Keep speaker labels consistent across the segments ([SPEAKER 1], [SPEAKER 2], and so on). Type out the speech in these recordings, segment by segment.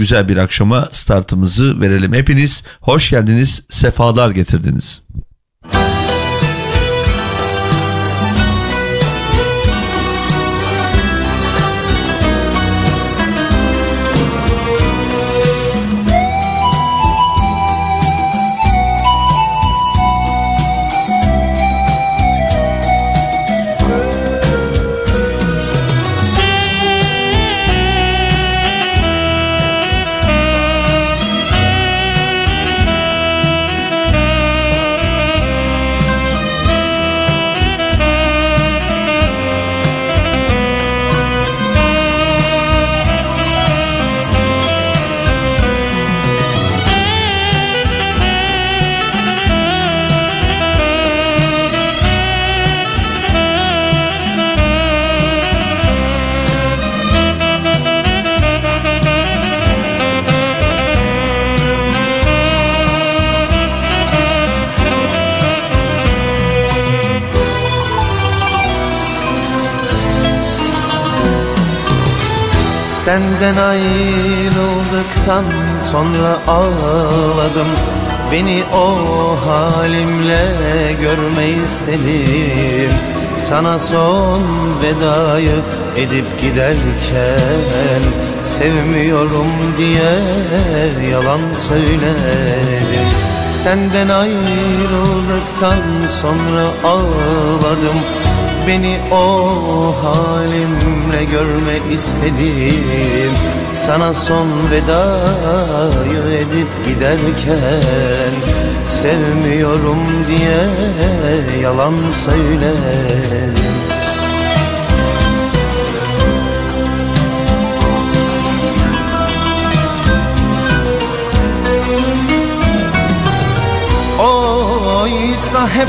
[SPEAKER 1] güzel bir akşama startımızı verelim. Hepiniz hoş geldiniz, sefalar getirdiniz.
[SPEAKER 2] Senden ayrıldıktan sonra ağladım. Beni o halimle görme istedim. Sana son vedayı edip giderken Sevmiyorum diye yalan söyledim. Senden ayrıldıktan sonra ağladım Beni o halimle görme istedim. Sana son vedayı edip giderken Sevmiyorum diye yalan söyledim. Oysa hep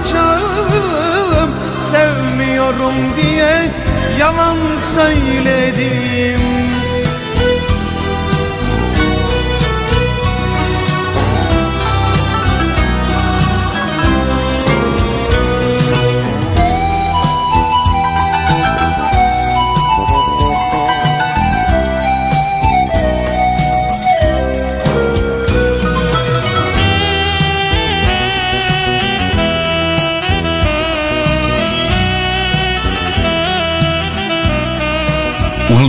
[SPEAKER 2] unutacağım Sevmiyorum diye yalan söyledim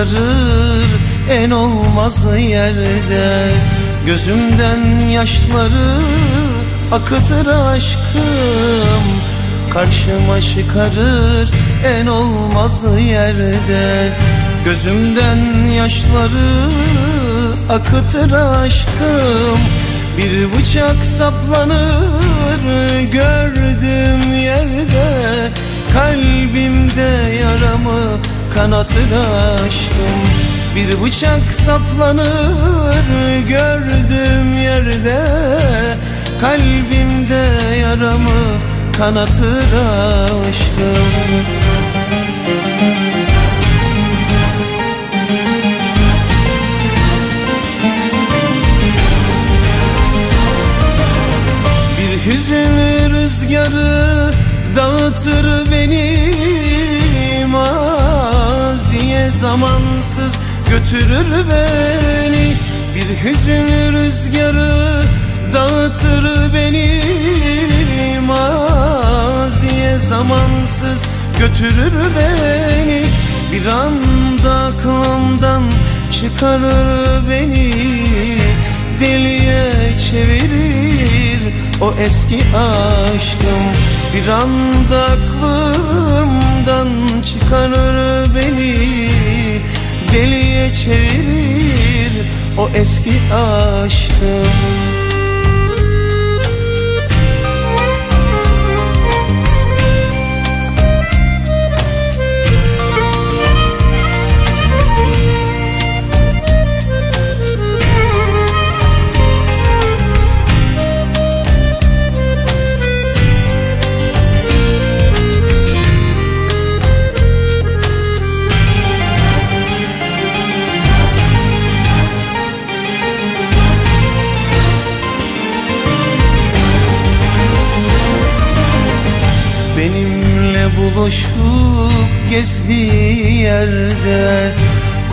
[SPEAKER 2] Çıkarır en olmaz yerde. Gözümden yaşları akıtır aşkım. Karşıma çıkarır en olmaz yerde. Gözümden yaşları akıtır aşkım. Bir bıçak saplanır gördüğüm yerde. Kalbimde yaramı kanatır aşkım. Bir bıçak saplanır gördüğüm yerde. Kalbimde yaramı kanatır aşkım. Bir hüzün rüzgarı dağıtır benim zamansız götürür beni. Bir hüzün rüzgarı dağıtır beni. Maziye zamansız götürür beni. Bir anda aklımdan çıkarır beni. Deliye çevirir o eski aşkım. Bir anda aklımdan çıkarır beni çevirir o eski aşkım Buluşup gezdiği yerde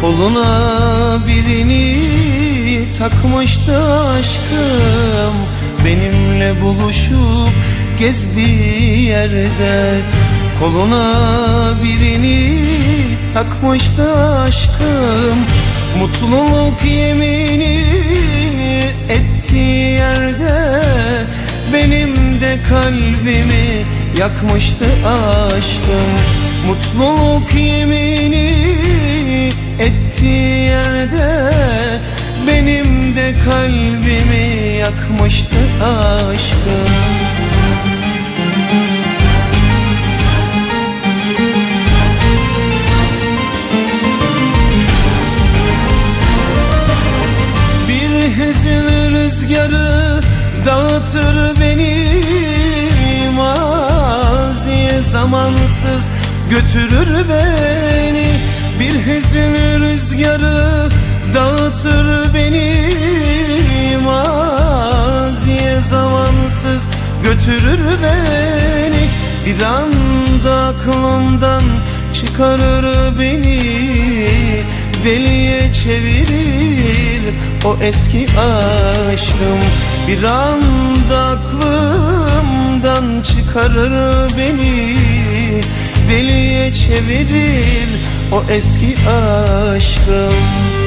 [SPEAKER 2] Koluna birini takmıştı aşkım. Benimle buluşup gezdiği yerde Koluna birini takmıştı aşkım. Mutluluk yemini ettiği yerde
[SPEAKER 3] Benim de kalbimi yakmıştı aşkım Mutluluk yemini ettiği yerde Benim de kalbimi yakmıştı aşkım hüzün rüzgarı dağıtır beni Maziye zamansız götürür beni. Bir hüzün rüzgarı dağıtır beni Maziye zamansız götürür beni. Bir anda aklımdan çıkarır beni Deliye çevirir o eski aşkım. Bir anda aklımdan çıkarır beni. Deliye çevirir o eski aşkım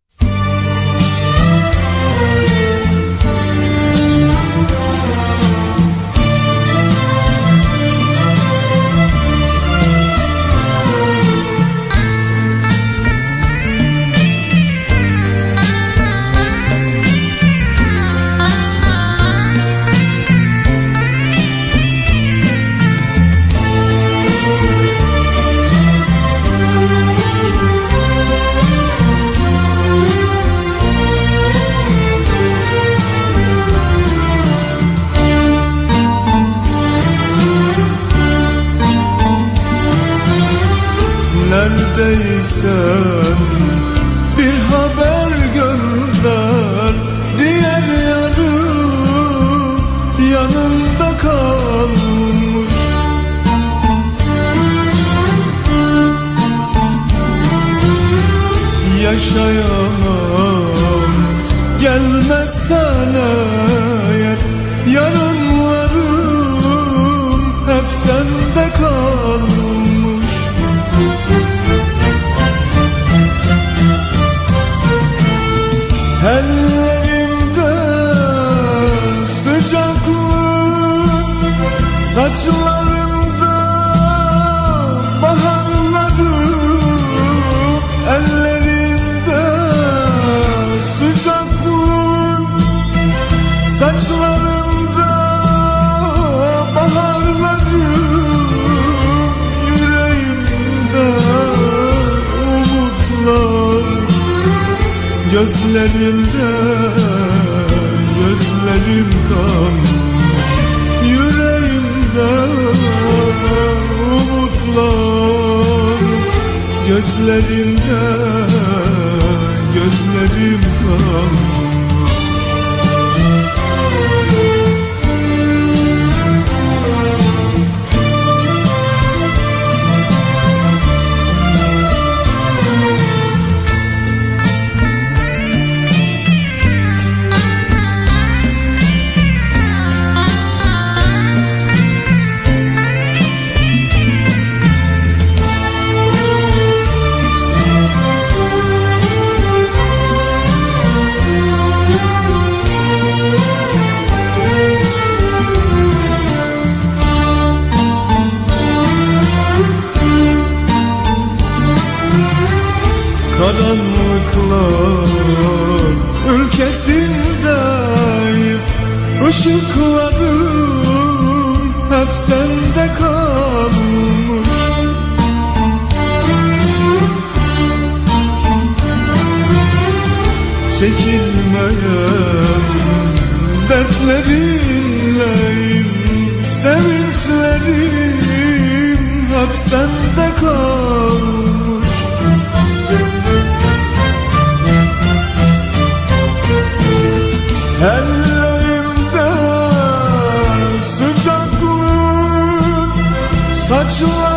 [SPEAKER 3] Neredeysen bir haber gönder Diğer yarım yanında kalmış. Yaşayamam Gözlerimde gözlerim kalmış Yüreğimde umutlar. Gözlerimde gözlerim kalmış Çekilmeyen dertlerinleyim Sevinçlerim hep sende kalmış. Ellerimde sıcaklık Saçlarında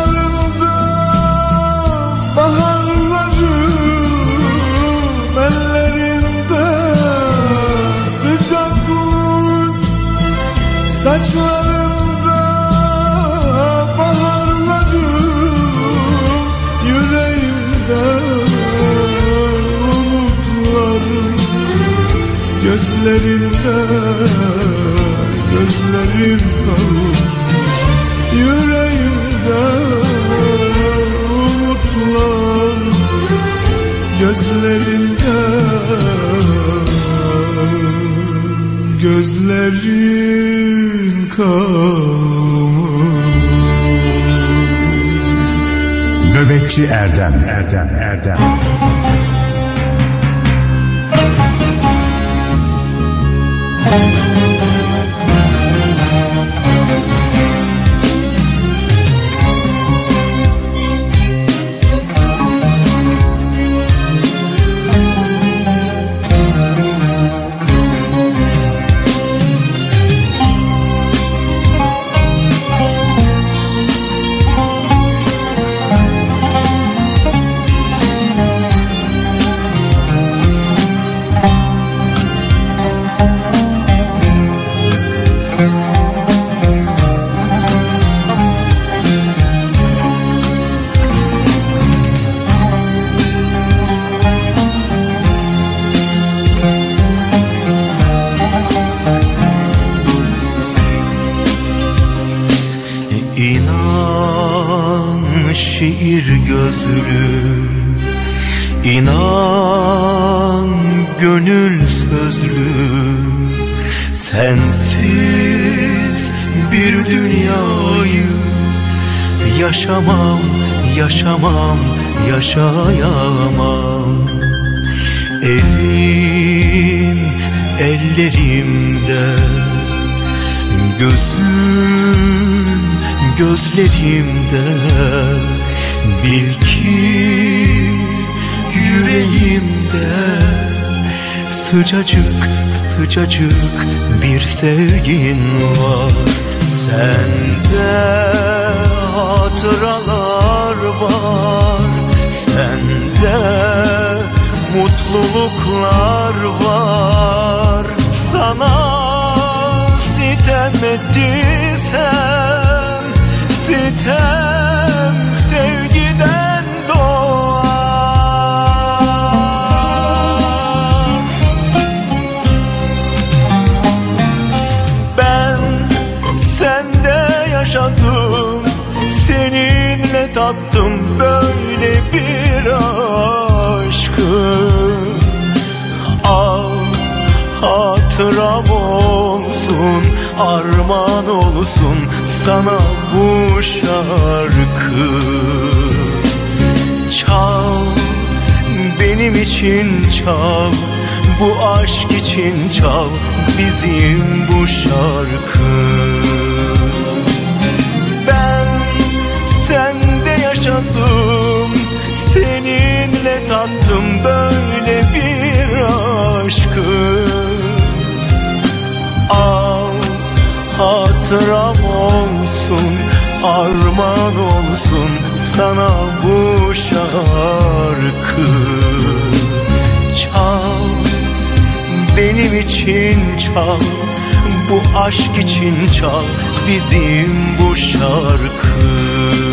[SPEAKER 3] Saçlarında baharlarım Yüreğimde umutlarım Gözlerinde gözlerim kalmış. Yüreğimde umutlarım Gözlerinde gözlerin kalmış.
[SPEAKER 4] Nöbetçi Erdem Erdem Erdem.
[SPEAKER 5] İnan gözlerimde. Bil ki yüreğimde Sıcacık sıcacık bir sevgin var. Sende hatıralar var. Sende mutluluklar var. Sana sitem ettiysem Armağan olsun sana bu şarkı. Çal benim için çal Bu aşk için çal bizim bu şarkı hatıram olsun Armağan olsun sana bu şarkı. Çal benim için çal Bu aşk için çal bizim bu şarkı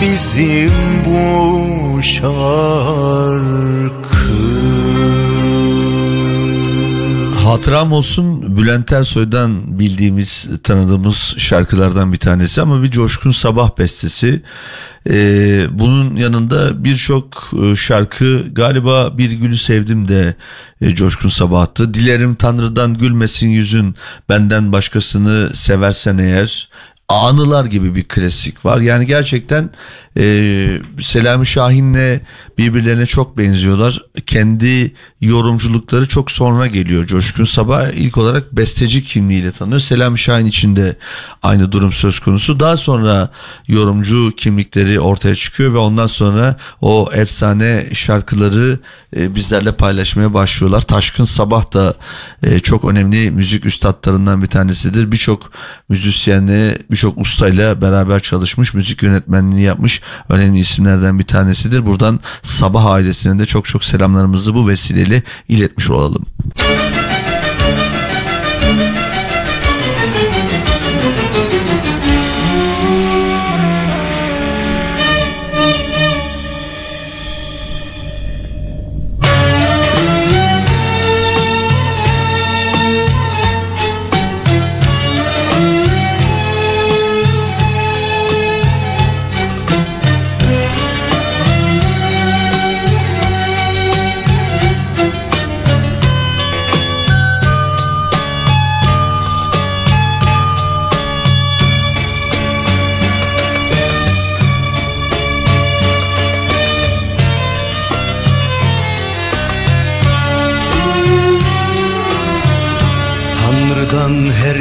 [SPEAKER 6] bizim bu şarkı Hatıram olsun
[SPEAKER 1] Bülent Ersoy'dan bildiğimiz, tanıdığımız şarkılardan bir tanesi ama bir coşkun sabah bestesi. Ee, bunun yanında birçok e, şarkı galiba Bir Gülü Sevdim de e, Coşkun Sabah'tı. Dilerim Tanrı'dan gülmesin yüzün benden başkasını seversen eğer anılar gibi bir klasik var. Yani gerçekten e, Selami Şahin'le birbirlerine çok benziyorlar. Kendi yorumculukları çok sonra geliyor. Coşkun Sabah ilk olarak besteci kimliğiyle tanıyor. Selami Şahin için de aynı durum söz konusu. Daha sonra yorumcu kimlikleri ortaya çıkıyor ve ondan sonra o efsane şarkıları e, bizlerle paylaşmaya başlıyorlar. Taşkın Sabah da e, çok önemli müzik üstadlarından bir tanesidir. Birçok müzisyenle, birçok ustayla beraber çalışmış, müzik yönetmenliğini yapmış önemli isimlerden bir tanesidir. Buradan Sabah ailesine de çok çok selamlarımızı bu vesileyle iletmiş olalım.
[SPEAKER 6] Tanrı'dan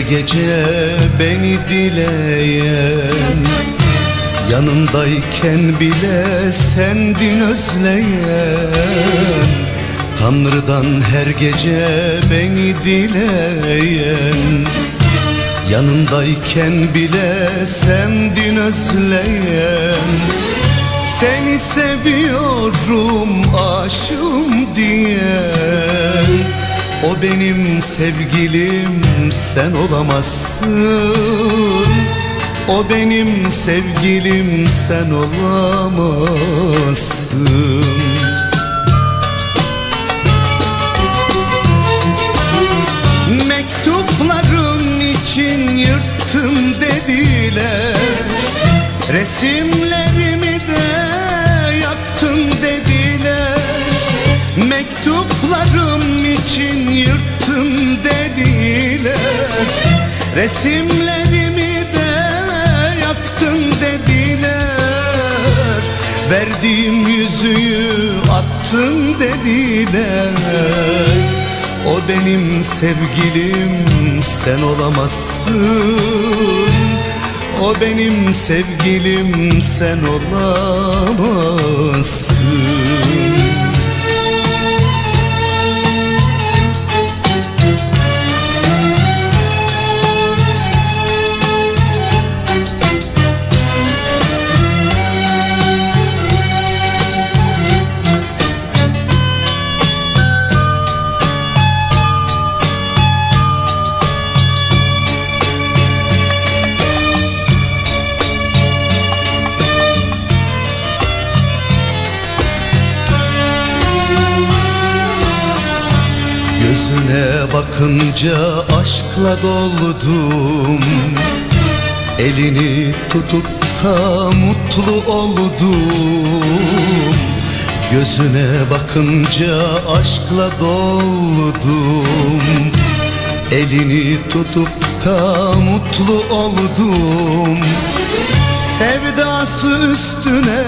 [SPEAKER 6] gece beni dileyen Yanındayken bile sendin özleyen Tanrı'dan her gece beni dileyen Yanındayken bile sendin özleyen Seni seviyorum aşığım diyen O benim sevgilim sen olamazsın. O benim sevgilim sen olamazsın. Mektupların için yırttım dediler. Resimlerimi de yaktın dediler. Mektuplarım için yırttın dediler. Resimlerimi de yaktın dediler. Verdiğim yüzüğü attın dediler. O benim sevgilim sen olamazsın. O benim sevgilim sen olamazsın bakınca aşkla doldum. Elini tutup da mutlu oldum. Gözüne bakınca aşkla doldum. Elini tutup
[SPEAKER 3] da mutlu oldum. Sevdası üstüne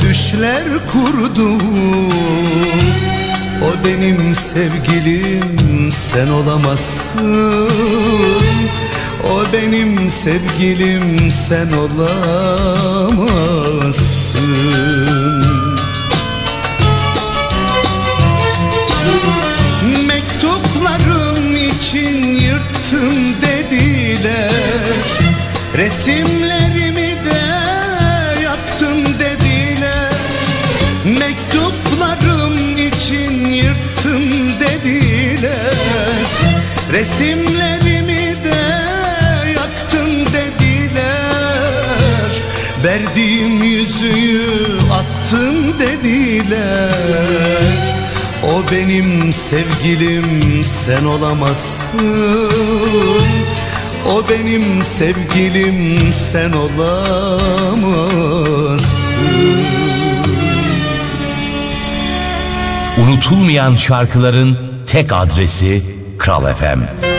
[SPEAKER 3] düşler kurdum O benim sevgilim sen olamazsın. O benim sevgilim sen olamazsın. Mektuplarım için yırttım dediler. Resimlerimi Resimlerimi de yaktın dediler. Verdiğim yüzüğü attın dediler. O benim sevgilim sen olamazsın. O benim sevgilim sen olamazsın.
[SPEAKER 7] Unutulmayan şarkıların tek adresi Kral FM.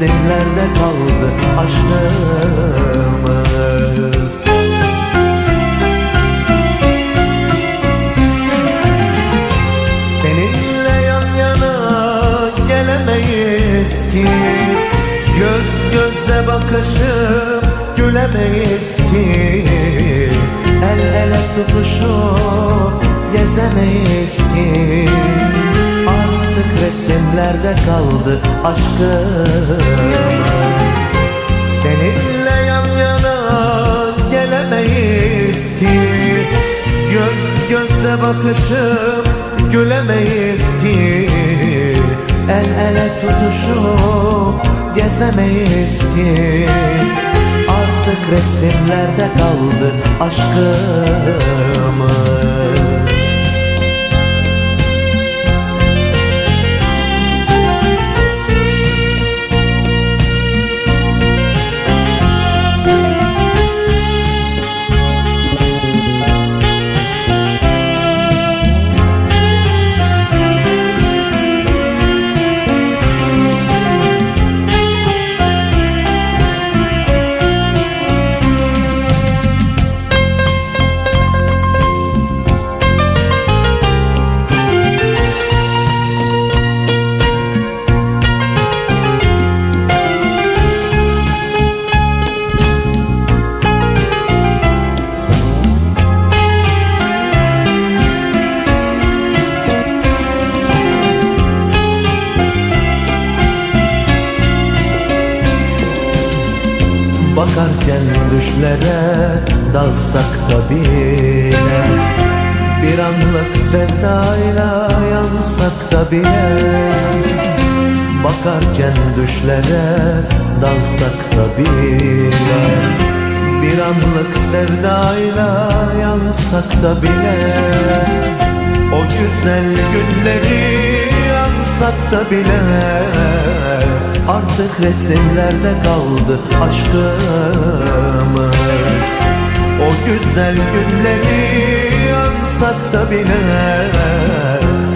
[SPEAKER 5] Resimlerde kaldı aşkımız. Seninle yan yana gelemeyiz ki. Göz göze bakışıp gülemeyiz ki. El ele tutuşup gezemeyiz ki. Artık resimlerde kaldı aşkımız Seninle yan yana gelemeyiz ki. Göz göze bakışıp gülemeyiz ki. El ele tutuşup gezemeyiz ki. Artık resimlerde kaldı aşkımız düşlere dalsak da bile Bir anlık sevdayla yansak da Bakarken düşlere dalsak da bile Bir anlık sevdayla yansak da O güzel günleri yansak da bile Artık resimlerde kaldı aşkımız. O güzel günleri ansak da bile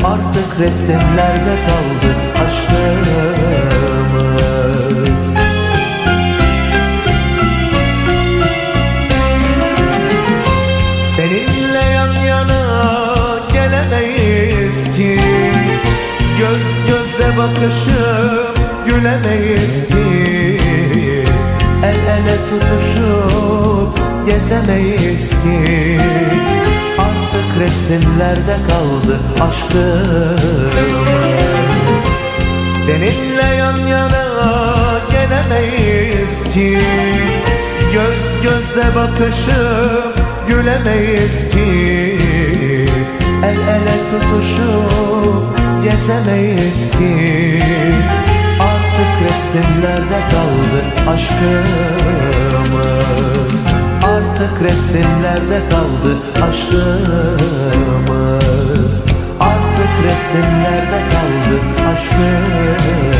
[SPEAKER 5] Artık resimlerde kaldı aşkımız. Seninle yan yana gelemeyiz ki. Göz göze bakışıp gülemeyiz ki. El ele tutuşup gezemeyiz ki. Artık resimlerde kaldı aşkımız. Seninle yan yana gelemeyiz ki. Göz göze bakışıp gülemeyiz ki. El ele tutuşup gezemeyiz ki resimlerde kaldı aşkımız. Artık resimlerde kaldı aşkımız. Artık resimlerde kaldı aşkımız.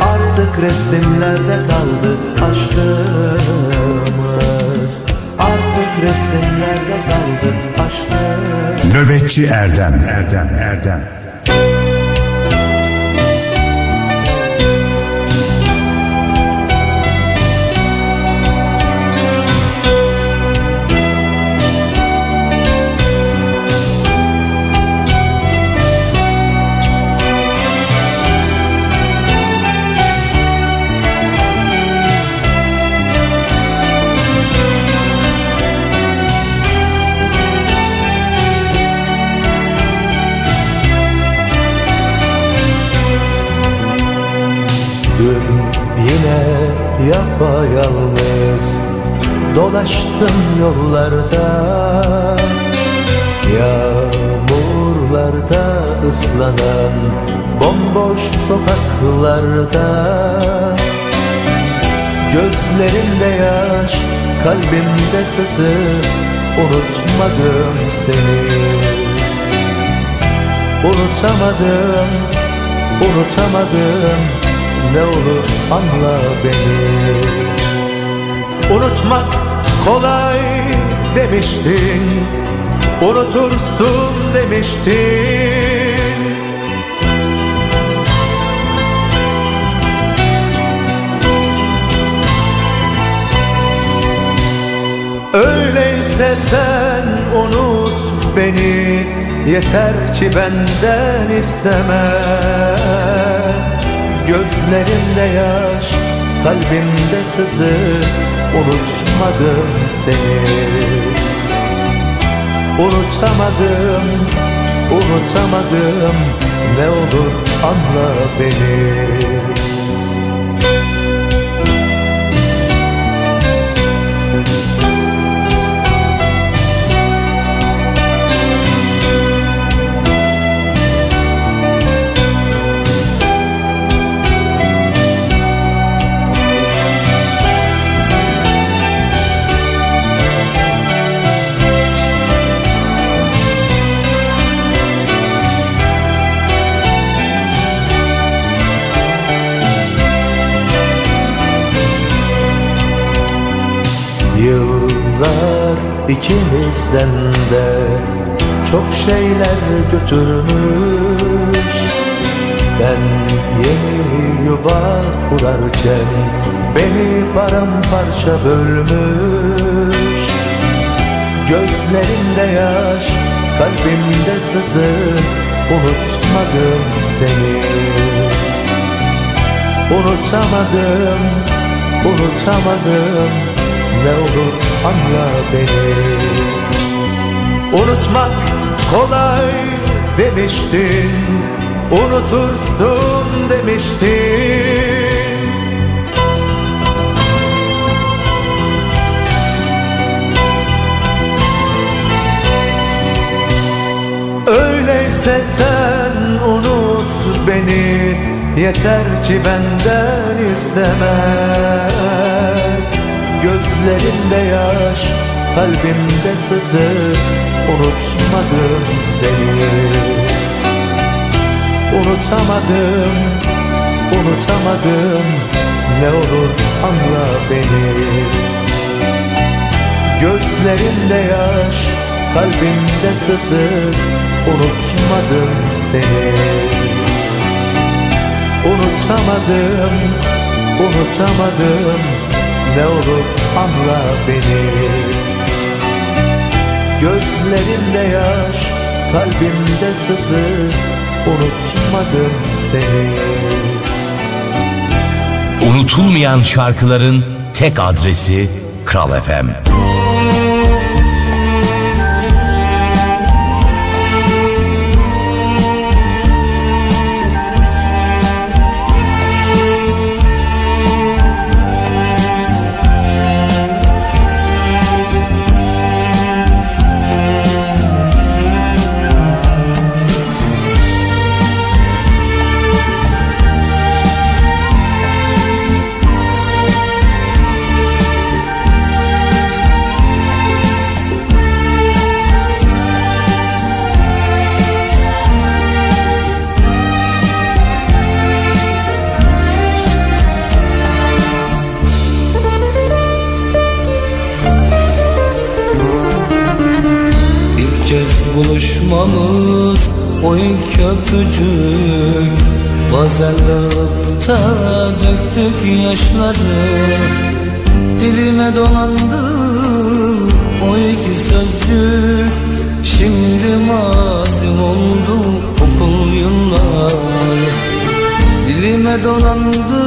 [SPEAKER 5] Artık resimlerde kaldı aşkımız. Artık resimlerde kaldı aşkımız.
[SPEAKER 4] Nöbetçi Erdem. Erdem Erdem
[SPEAKER 5] yapayalnız Dolaştım yollarda. Yağmurlarda ıslanan Bomboş sokaklarda. Gözlerimde yaş Kalbimde sızı Unutmadım seni. Unutamadım Unutamadım ne olur anla beni. Unutmak kolay demiştin Unutursun demiştin. Öyleyse sen unut beni Yeter ki benden isteme Gözlerimde yaş, kalbimde sızı Unutmadım seni. Unutamadım, unutamadım Ne olur anla beni ikimizden de çok şeyler götürmüş. Sen yeni yuva kurarken beni paramparça bölmüş. Gözlerimde yaş, kalbimde sızı Unutmadım seni. Unutamadım, unutamadım Ne olur anla beni. Unutmak kolay demiştin Unutursun demiştin. Öyleyse sen unut beni Yeter ki benden isteme Gözlerimde yaş, kalbimde sızı Unutmadım seni. Unutamadım, Unutamadım ne olur anla beni. Gözlerimde yaş kalbimde sızı Unutmadım seni. Unutamadım, unutamadım Ne olur anla beni Gözlerimde yaş, kalbimde sızı Unutmadım seni
[SPEAKER 7] Unutulmayan şarkıların tek adresi Kral FM.
[SPEAKER 8] O ilk öpücük Bazen da döktük yaşları. Dilime dolandı o iki sözcük. Şimdi mazi oldu okul yılları. Dilime dolandı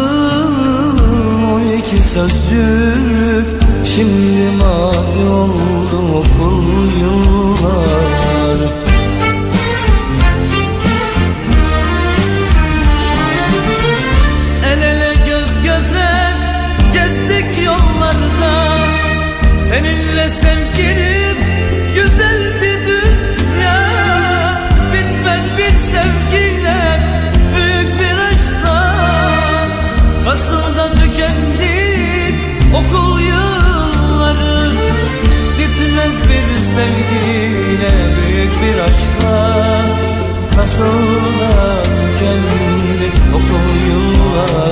[SPEAKER 8] o iki sözcük. Şimdi mazi oldu okul yılları aşkla Nasıl da tükendi okul yılları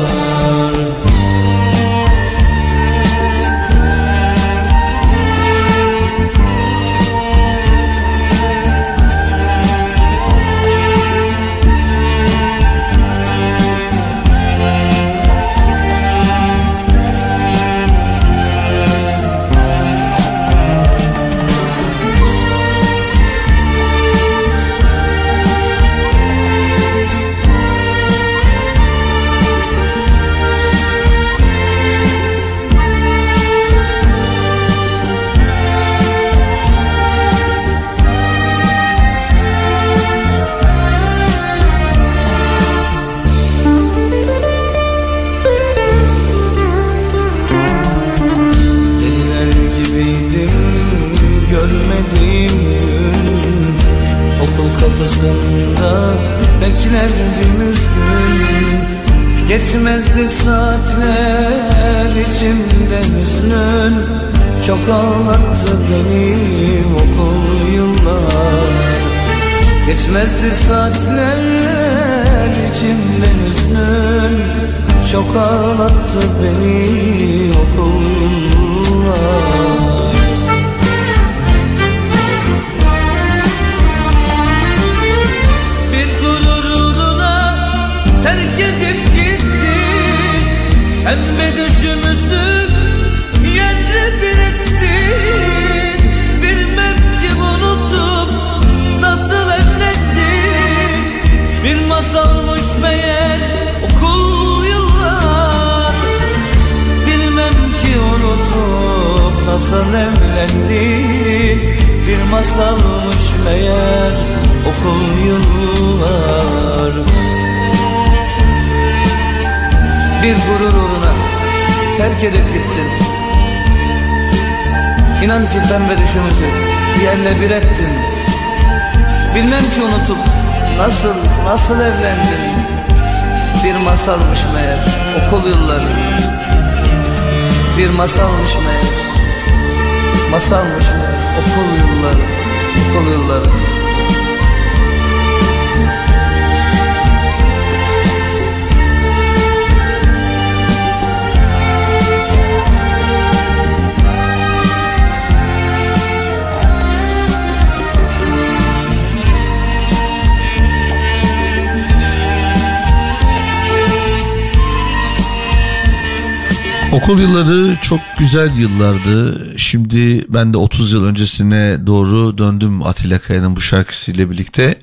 [SPEAKER 1] güzel yıllardı. Şimdi ben de 30 yıl öncesine doğru döndüm Atilla Kaya'nın bu şarkısıyla birlikte.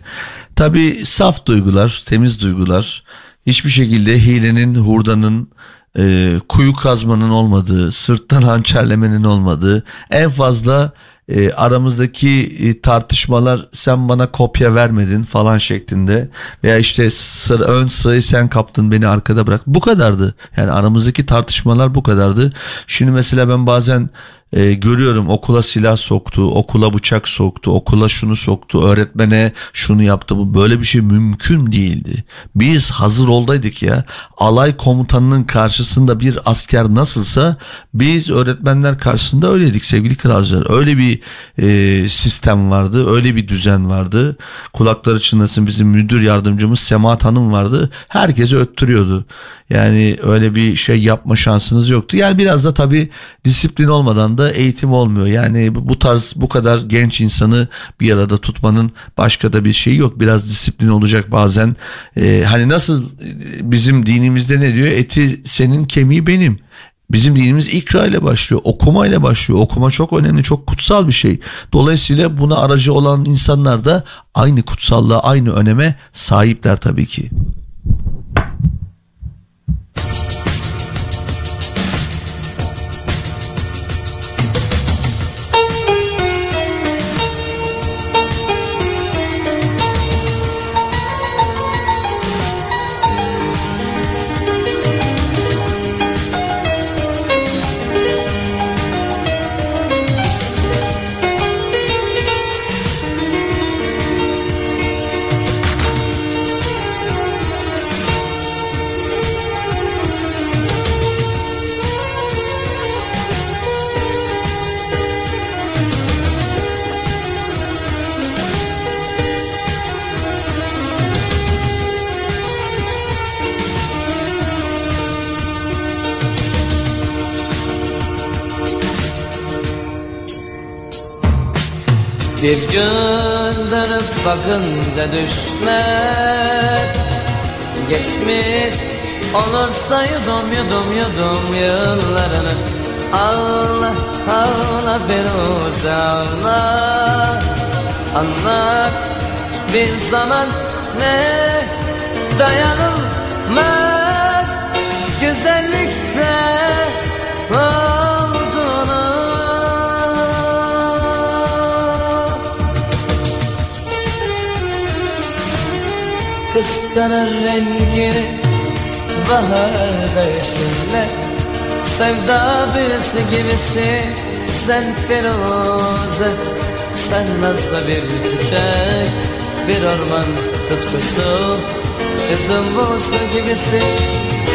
[SPEAKER 1] Tabi saf duygular, temiz duygular. Hiçbir şekilde hilenin, hurdanın, e, kuyu kazmanın olmadığı, sırttan hançerlemenin olmadığı, en fazla e, aramızdaki e, tartışmalar sen bana kopya vermedin falan şeklinde veya işte sıra, ön sırayı sen kaptın beni arkada bırak. Bu kadardı. Yani aramızdaki tartışmalar bu kadardı. Şimdi mesela ben bazen e, görüyorum okula silah soktu, okula bıçak soktu, okula şunu soktu, öğretmene şunu yaptı. Bu böyle bir şey mümkün değildi. Biz hazır oldaydık ya. Alay komutanının karşısında bir asker nasılsa biz öğretmenler karşısında öyleydik sevgili kralcılar. Öyle bir e, sistem vardı, öyle bir düzen vardı. Kulakları çınlasın bizim müdür yardımcımız Semahat Hanım vardı. Herkesi öttürüyordu. Yani öyle bir şey yapma şansınız yoktu. Yani biraz da tabii disiplin olmadan da eğitim olmuyor. Yani bu tarz bu kadar genç insanı bir arada tutmanın başka da bir şeyi yok. Biraz disiplin olacak bazen. Ee, hani nasıl bizim dinimizde ne diyor? Eti senin kemiği benim. Bizim dinimiz ikra ile başlıyor, okuma ile başlıyor. Okuma çok önemli, çok kutsal bir şey. Dolayısıyla buna aracı olan insanlar da aynı kutsallığa, aynı öneme sahipler tabii ki.
[SPEAKER 8] Bir gün dönüp bakınca düşler. Geçmiş olursa yudum yudum yudum yıllarını. Allah Allah Firuze Allah Anlat bir zaman ne dayanılmaz. Güzellikte Kıskanır rengini baharda yeşille Sevda büyüsü gibisi. Sen Firuze Sen nazlı bir çiçek bir orman tutkusu. Üzüm buğusu gibisi.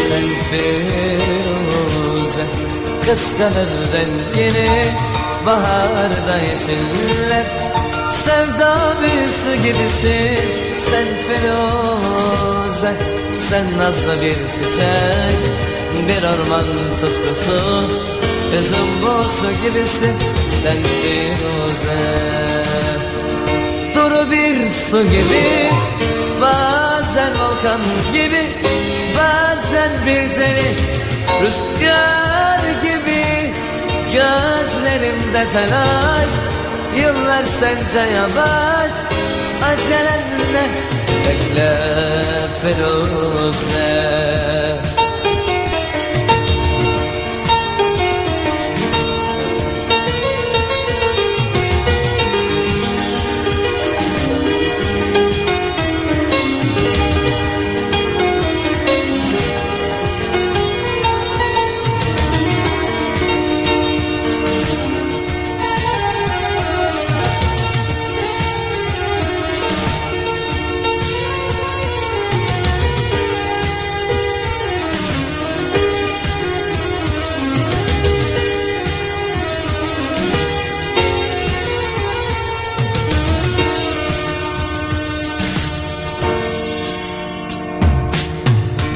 [SPEAKER 8] Sen Firuze Kıskanır rengini baharda yeşiller Sevda büyüsü gibisin sen Firuze Sen nazlı bir çiçek Bir orman tutkusu Üzüm bozu gibisin Sen Firuze. Duru bir su gibi Bazen volkan gibi Bazen bir deri Rüzgar gibi. Gözlerimde telaş Yıllar sence yavaş Acelenle bekle Firuze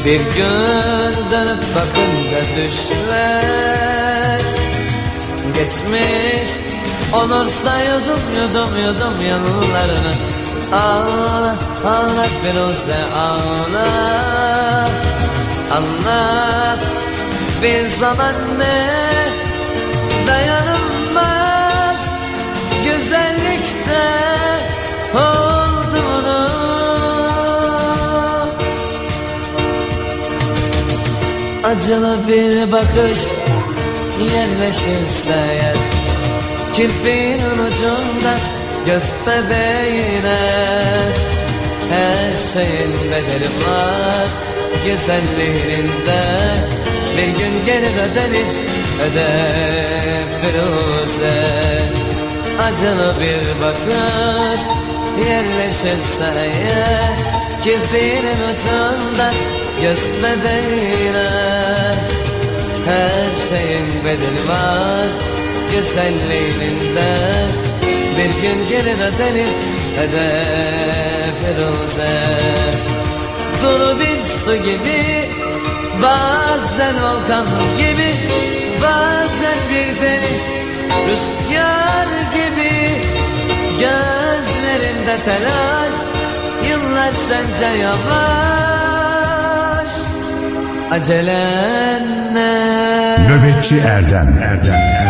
[SPEAKER 8] Bir gün dönüp bakınca düşler Geçmiş olursa yudum yudum yudum yanlarını Ağla ağla Firuze ağla. Anlat bir zaman ne dayanılmaz. Güzellikte olduğunu Acılı bir bakış yerleşirse eğer Kirpiğin ucunda göz bebeğine Her şeyin bedeli var güzelliğinde. Bir gün gelir ödenir öder Firuze Acılı bir bakış yerleşirse eğer Kirpiğinin ucunda göz bebeğine Her şeyin bedeli var. Güzelliğinde Bir gün gelir ödenir öder Firuze. Duru bir su gibi Bazen volkan gibi Bazen bir deniz Rüzgar gibi. Gözlerimde telaş Yıllar sence yavaş Acelen ne?
[SPEAKER 4] Nöbetçi Erdem Erdem Erdem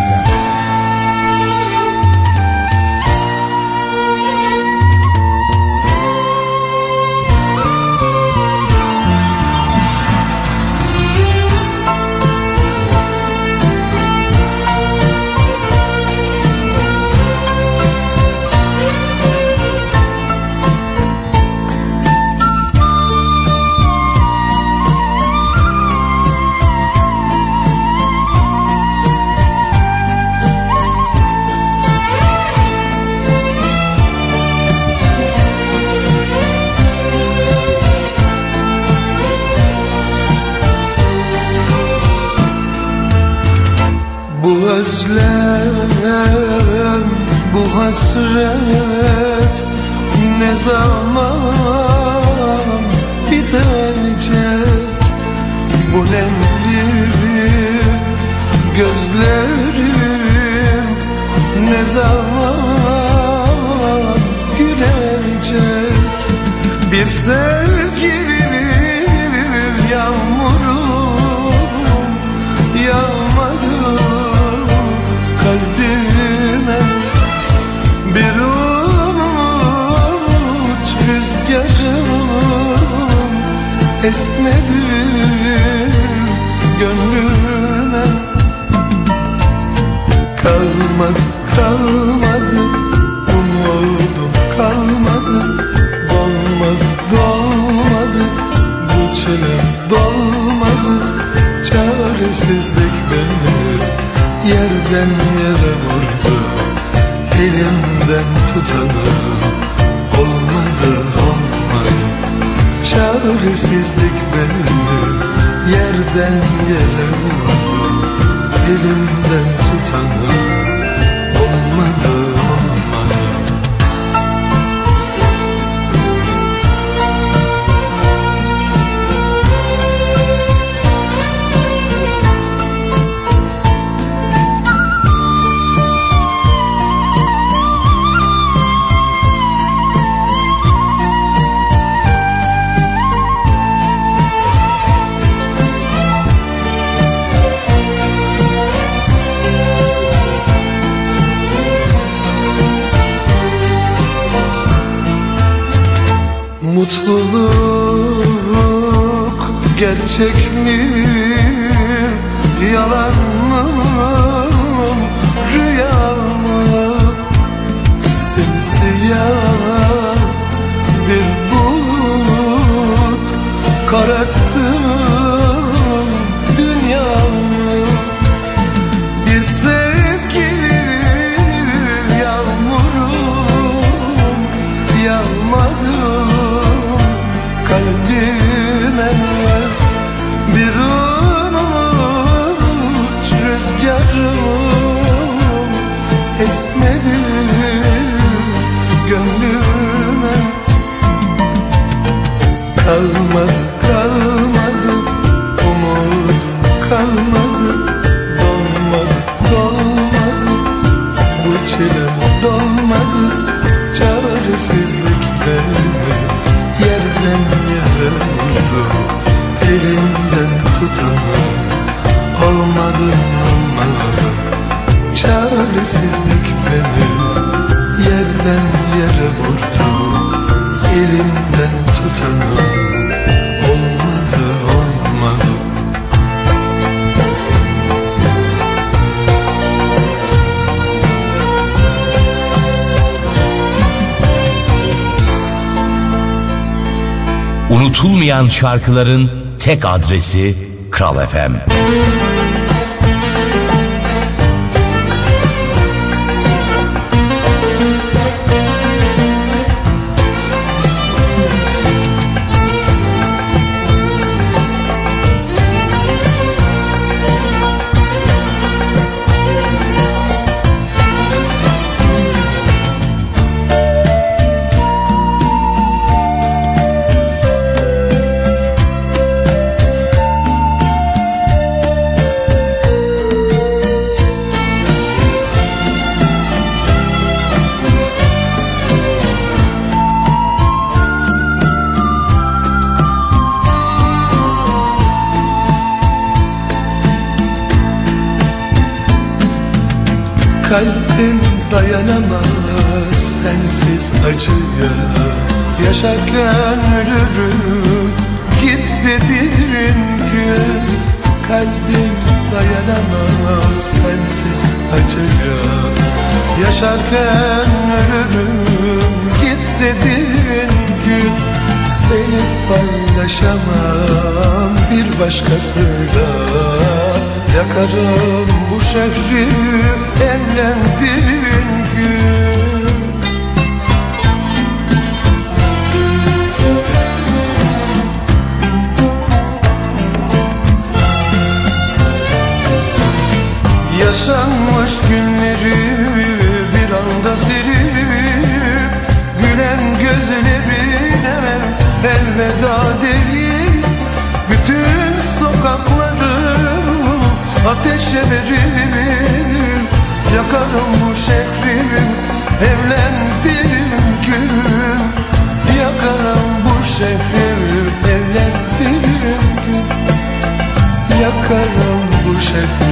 [SPEAKER 9] hasret ne zaman bitecek? Bu nemli gözlerim ne zaman gülecek? Bir sevgilim esmedi gönlüme. Kalmadı kalmadı umudum kalmadı. Dolmadı dolmadı bu çilem dolmadı. Çaresizlik beni yerden yere vurdu elimden tutanı çaresizlik beni yerden yere vurdu elimden tutanı gerçek mi elinden tutamam. Olmadı olmadı Çaresizlik beni Yerden yere vurdu. Elimden tutamam Olmadı olmadı.
[SPEAKER 7] Unutulmayan şarkıların tek adresi Kral FM.
[SPEAKER 9] Dayanamaz sensiz acıya. Yaşarken ölürüm git dediğin gün Kalbim dayanamaz sensiz acıya. Yaşarken ölürüm git dediğin gün Seni paylaşamam bir başkasıyla. Yakarım bu şehri evlendiğin Yaşanmış günleri bir anda silip Gülen gözlerine elveda deyip Bütün sokakları ateşe veririm Yakarım bu şehri evlendiğim gün Yakarım bu şehri evlendiğim gün Yakarım bu şehri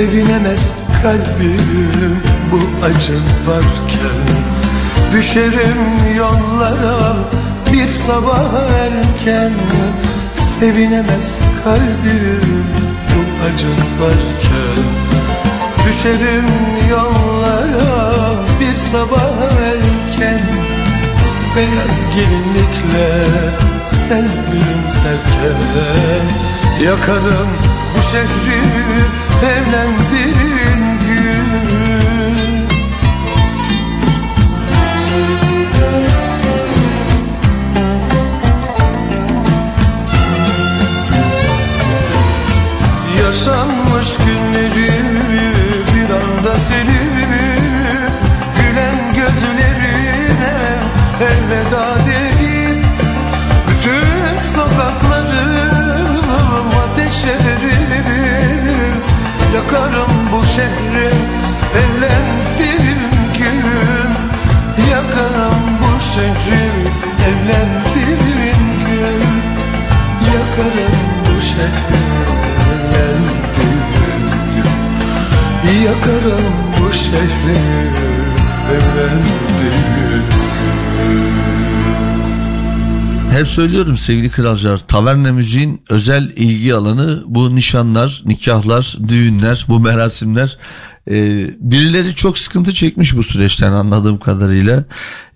[SPEAKER 9] Sevinemez kalbim bu acın varken. Düşerim yollara bir sabah erken. Sevinemez kalbim bu acın varken. Düşerim yollara bir sabah erken. Beyaz gelinlikle sen gülümserken. Yakarım bu şehri evlendiğin gün. Yaşanmış günleri bir anda silip Gülen gözlerine elveda deyip Bütün sokakları ateşe veririm Yakarım bu şehri evlendiğim gün. Yakarım bu şehri evlendiğim gün. Yakarım bu şehri evlendiğim gün. Yakarım bu şehri evlendiğim
[SPEAKER 1] Hep söylüyorum sevgili kralcılar taverna müziğin özel ilgi alanı bu nişanlar, nikahlar, düğünler, bu merasimler. Ee, birileri çok sıkıntı çekmiş bu süreçten anladığım kadarıyla.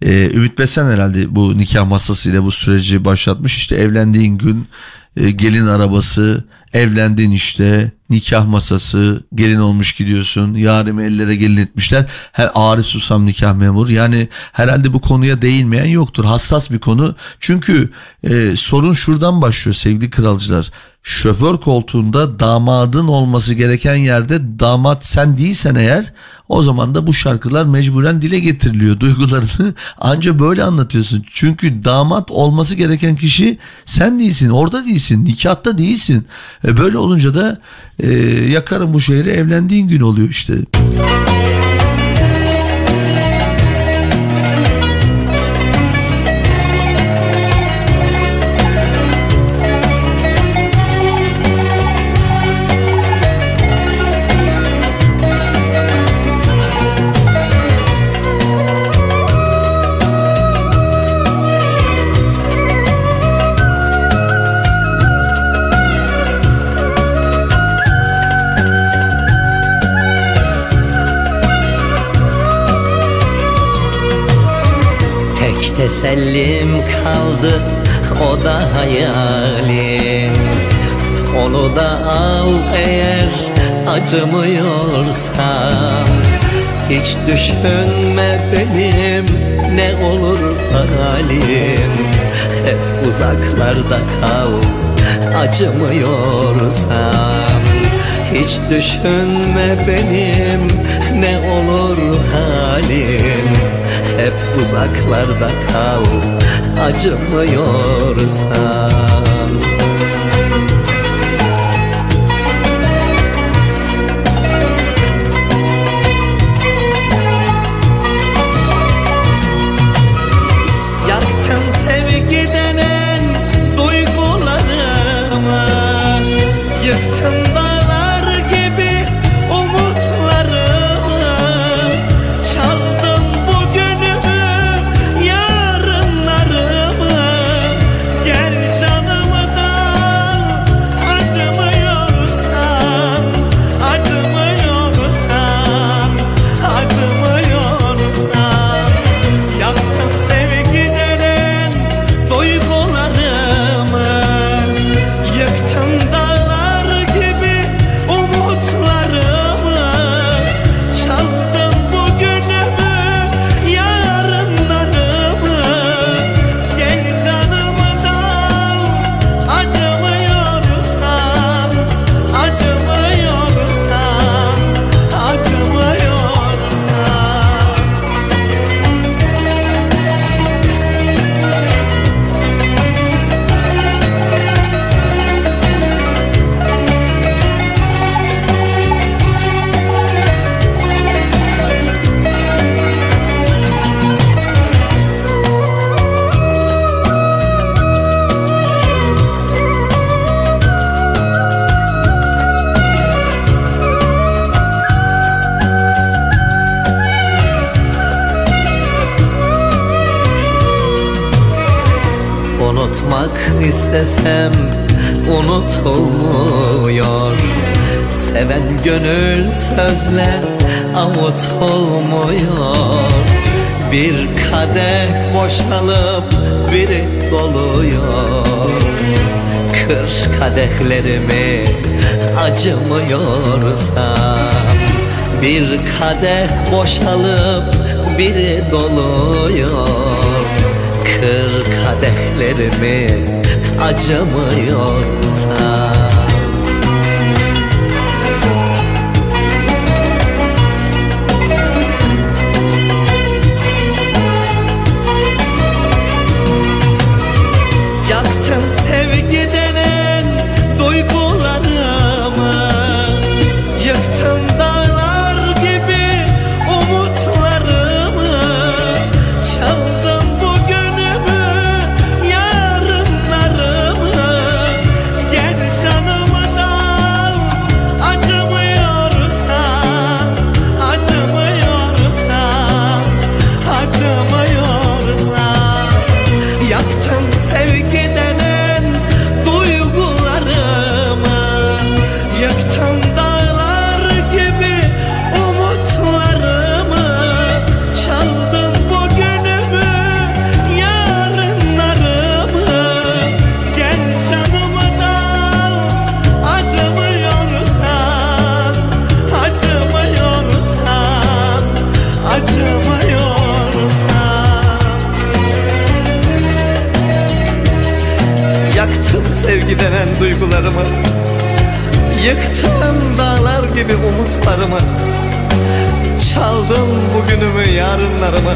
[SPEAKER 1] Ee, Ümit Besen herhalde bu nikah masasıyla bu süreci başlatmış. İşte evlendiğin gün e, gelin arabası, evlendin işte, nikah masası, gelin olmuş gidiyorsun, yarım ellere gelin etmişler. Her ağrı susam nikah memur. Yani herhalde bu konuya değinmeyen yoktur. Hassas bir konu. Çünkü e, sorun şuradan başlıyor sevgili kralcılar. Şoför koltuğunda damadın olması gereken yerde damat sen değilsen eğer o zaman da bu şarkılar mecburen dile getiriliyor duygularını anca böyle anlatıyorsun. Çünkü damat olması gereken kişi sen değilsin orada değilsin nikahta değilsin. E böyle olunca da e, yakarım bu şehri evlendiğin gün oluyor işte. Müzik
[SPEAKER 5] Tesellim kaldı o da hayalin Onu da al eğer acımıyorsan Hiç düşünme benim ne olur halim. Hep uzaklarda kal acımıyorsan Hiç düşünme benim ne olur halim hep uzaklarda kal acımıyorsan kadeh boşalıp biri doluyor Kır kadehlerimi acımıyorsa
[SPEAKER 10] Get
[SPEAKER 5] sevgi yarınlarımı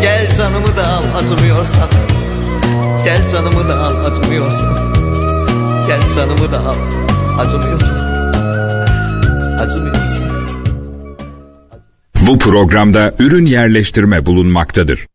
[SPEAKER 5] Gel canımı da al acımıyorsan. Gel canımı da al acımıyorsan. Gel canımı da al acımıyorsan. Acımıyorsan.
[SPEAKER 10] Bu programda ürün yerleştirme bulunmaktadır.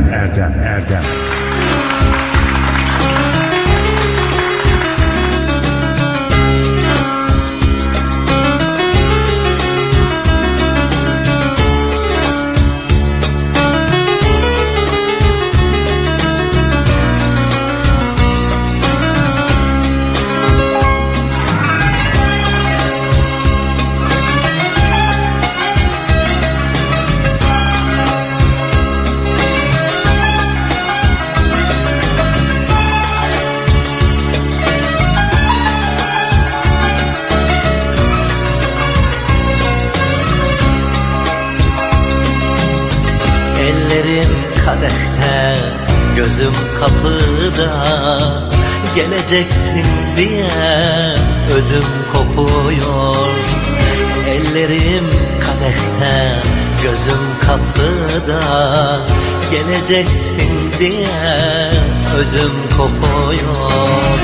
[SPEAKER 4] Nöbetçi
[SPEAKER 5] Geleceksin diye Ödüm kopuyor.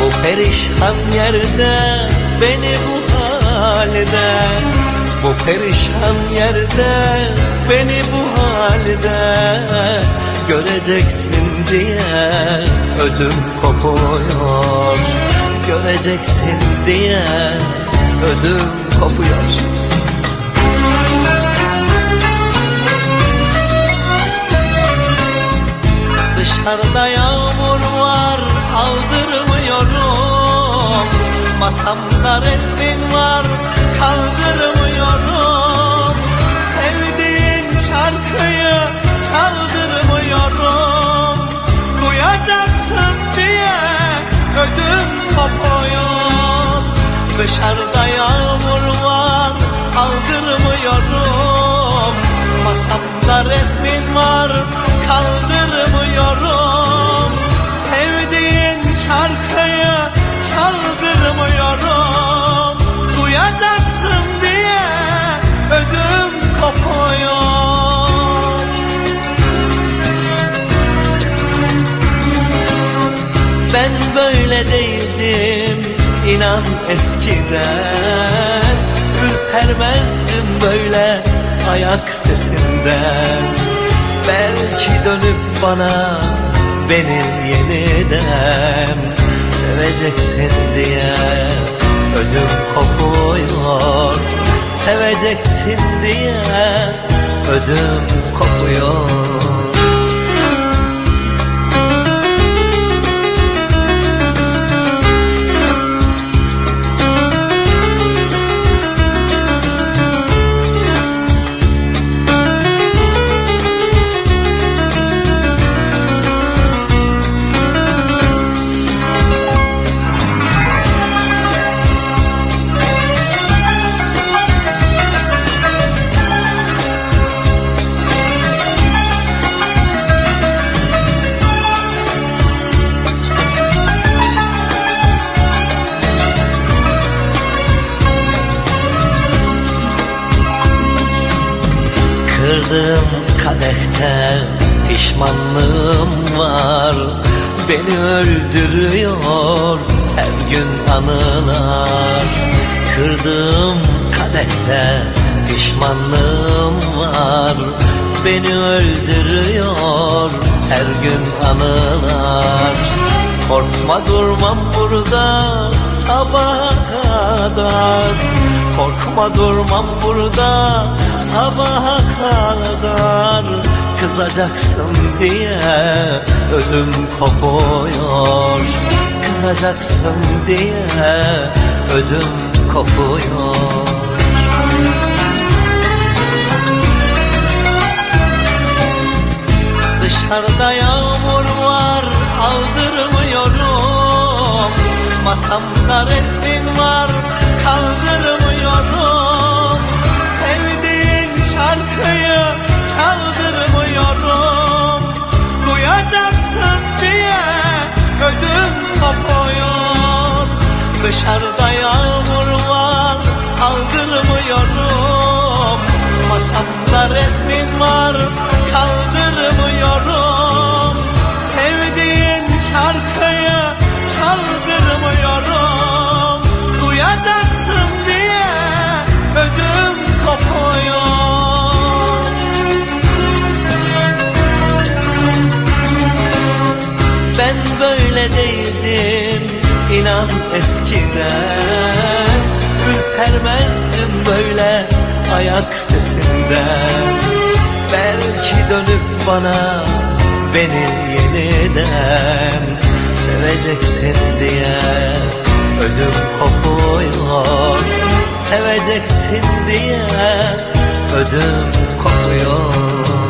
[SPEAKER 5] Bu perişan yerde Beni bu halde. Bu perişan yerde beni bu halde. Göreceksin diye ödüm kopuyor. Göreceksin diye ödüm kopuyor Dışarıda yağmur var aldırmıyorum. Masamda resmin var kaldırmıyorum. Sevdiğin şarkıyı çaldırmıyorum. Duyacaksın diye ödüm kopuyor. Dışarıda yağmur var aldırmıyorum. Masamda resmin var inan eskiden. Ürpermezdim böyle ayak sesinden. Belki dönüp bana beni yeniden Seveceksin diye ödüm kopuyor. Seveceksin diye ödüm kopuyor Aldığım kadehte pişmanlığım var. Beni öldürüyor her gün anılar. Kırdığım kadehte pişmanlığım var. Beni öldürüyor her gün anılar. Korkma durmam burada sabaha kadar. Korkma durmam burada sabaha kadar Kızacaksın diye ödüm kopuyor. Kızacaksın diye ödüm kopuyor. Dışarıda yağmur var aldırmıyorum. Masamda resmin var kaldı Dışarıda yağmur var aldırmıyorum. Masamda resmin var kaldı inan eskiden Ürpermezdim böyle ayak sesinden. Belki dönüp bana beni yeniden Seveceksin diye ödüm kopuyor. Seveceksin diye ödüm kopuyor.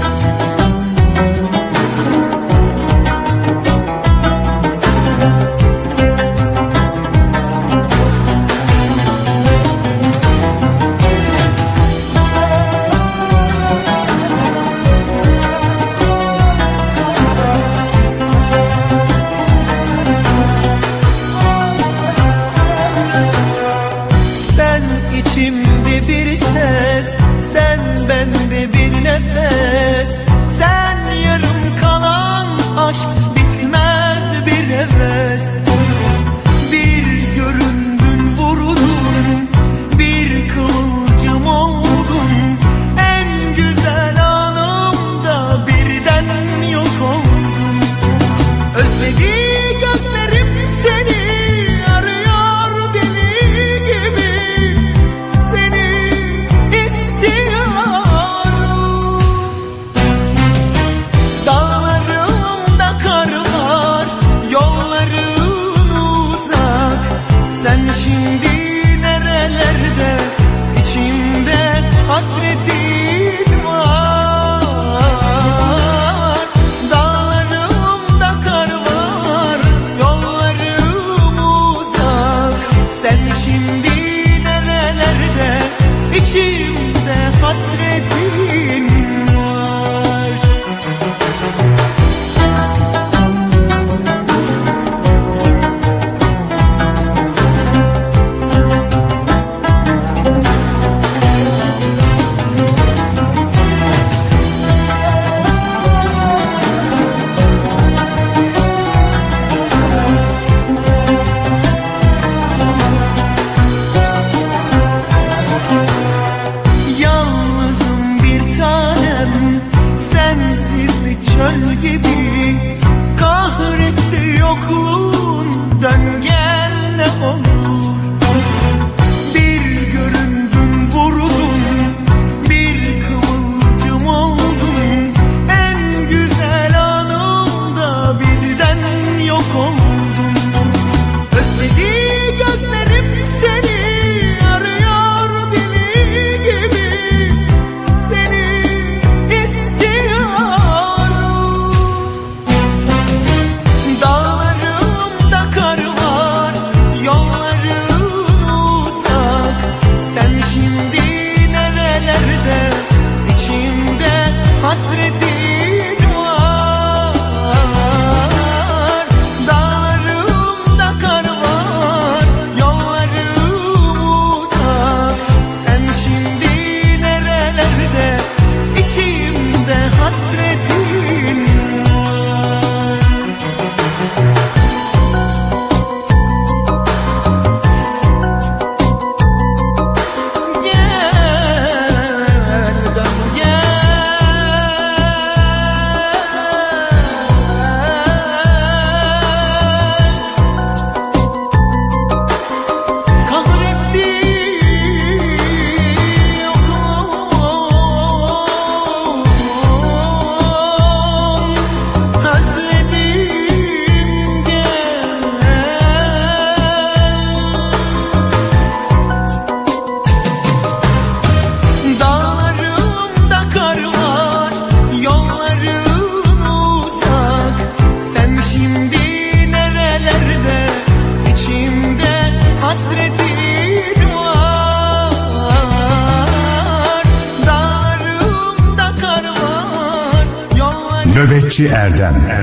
[SPEAKER 11] Erdem. Erdem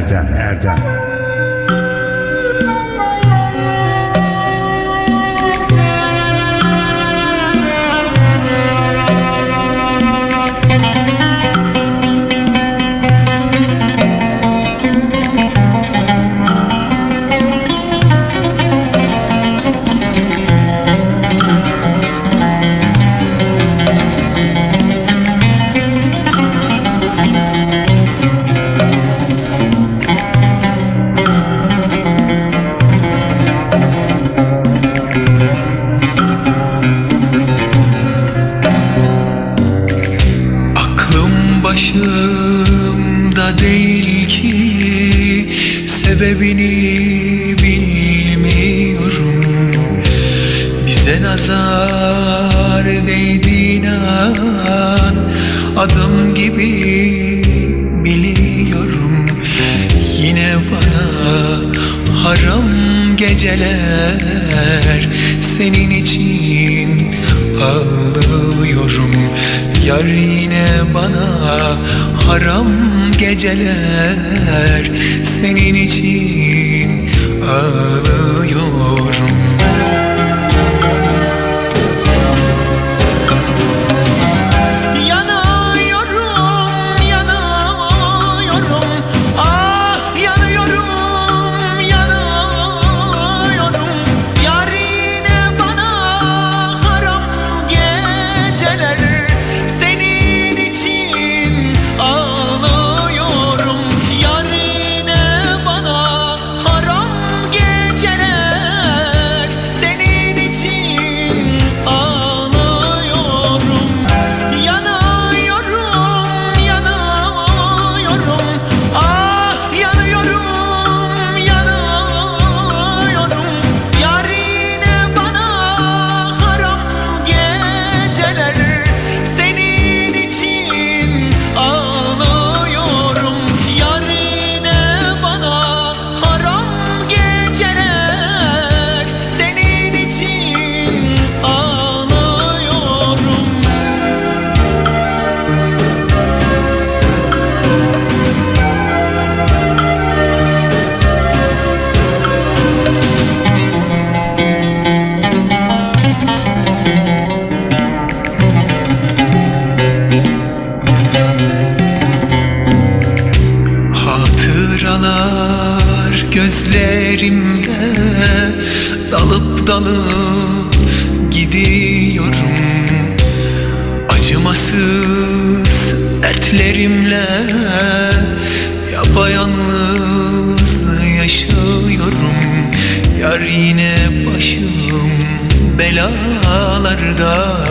[SPEAKER 11] Mevlalarda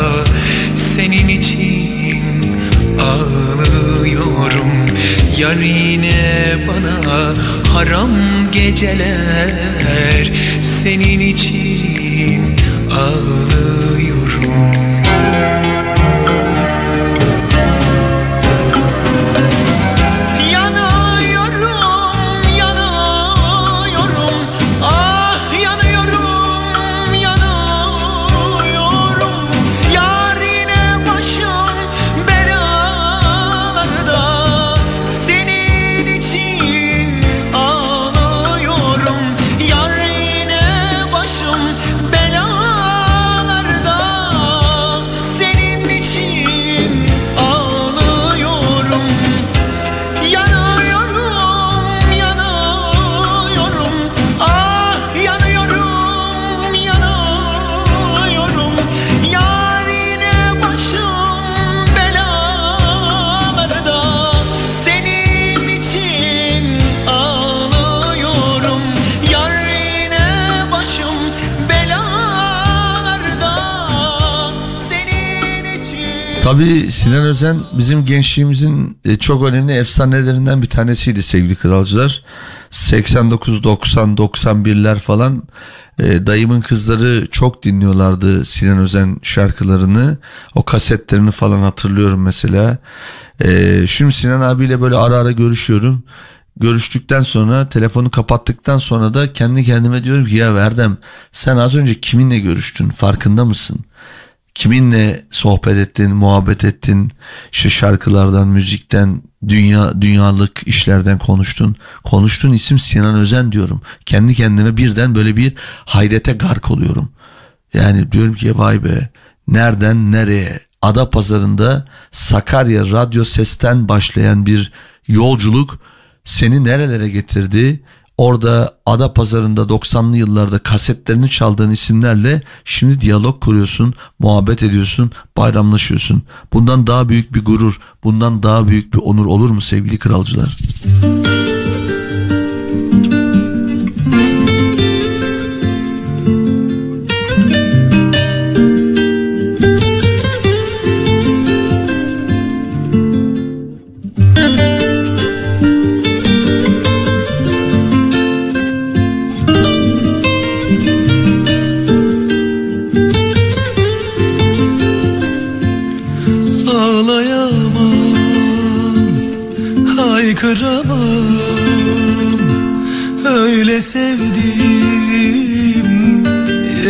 [SPEAKER 11] Senin için ağlıyorum. Yar yine bana haram
[SPEAKER 8] geceler Senin için ağlıyorum.
[SPEAKER 1] Tabii Sinan Özen bizim gençliğimizin e, çok önemli efsanelerinden bir tanesiydi sevgili kralcılar. 89, 90, 91'ler falan e, dayımın kızları çok dinliyorlardı Sinan Özen şarkılarını. O kasetlerini falan hatırlıyorum mesela. E, şimdi Sinan abiyle böyle ara ara görüşüyorum. Görüştükten sonra telefonu kapattıktan sonra da kendi kendime diyorum ki ya Verdem sen az önce kiminle görüştün farkında mısın? Kiminle sohbet ettin, muhabbet ettin, işte şarkılardan, müzikten
[SPEAKER 9] dünya dünyalık işlerden konuştun. Konuştuğun isim Sinan Özen diyorum. Kendi kendime birden böyle bir hayrete gark oluyorum. Yani diyorum ki vay be nereden nereye Ada pazarında Sakarya radyo sesten başlayan bir yolculuk seni nerelere getirdi? Orada Ada Pazarı'nda 90'lı yıllarda kasetlerini çaldığın isimlerle şimdi diyalog kuruyorsun, muhabbet ediyorsun, bayramlaşıyorsun. Bundan daha büyük bir gurur, bundan daha büyük bir onur olur mu sevgili kralcılar?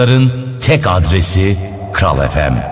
[SPEAKER 9] Radyoların tek adresi Kral FM.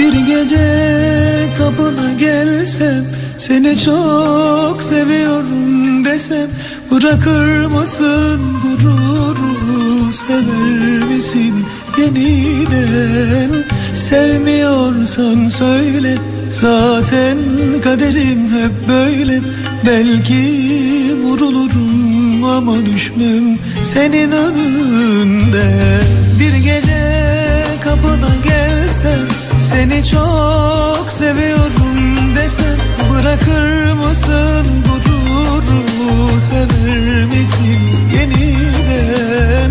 [SPEAKER 2] Bir gece kapına gelsem Seni çok seviyorum desem Bırakır mısın gururu Sever misin yeniden? Sevmiyorsan söyle Zaten kaderim hep böyle. Belki vurulurum ama düşmem senin önünde. Bir gece kapına gelsem seni çok seviyorum desem Bırakır mısın? Gururu Sever misin yeniden?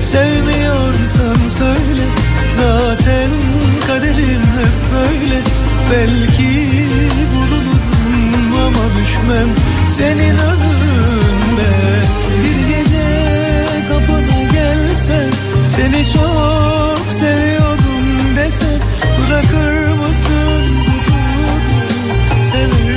[SPEAKER 2] Sevmiyorsan söyle Zaten kaderim hep böyle. Belki bulunurum ama düşmem Senin önünde. Bir gece kapına gelsem Seni çok seviyorum desem Bırakır mısın gururumu Sever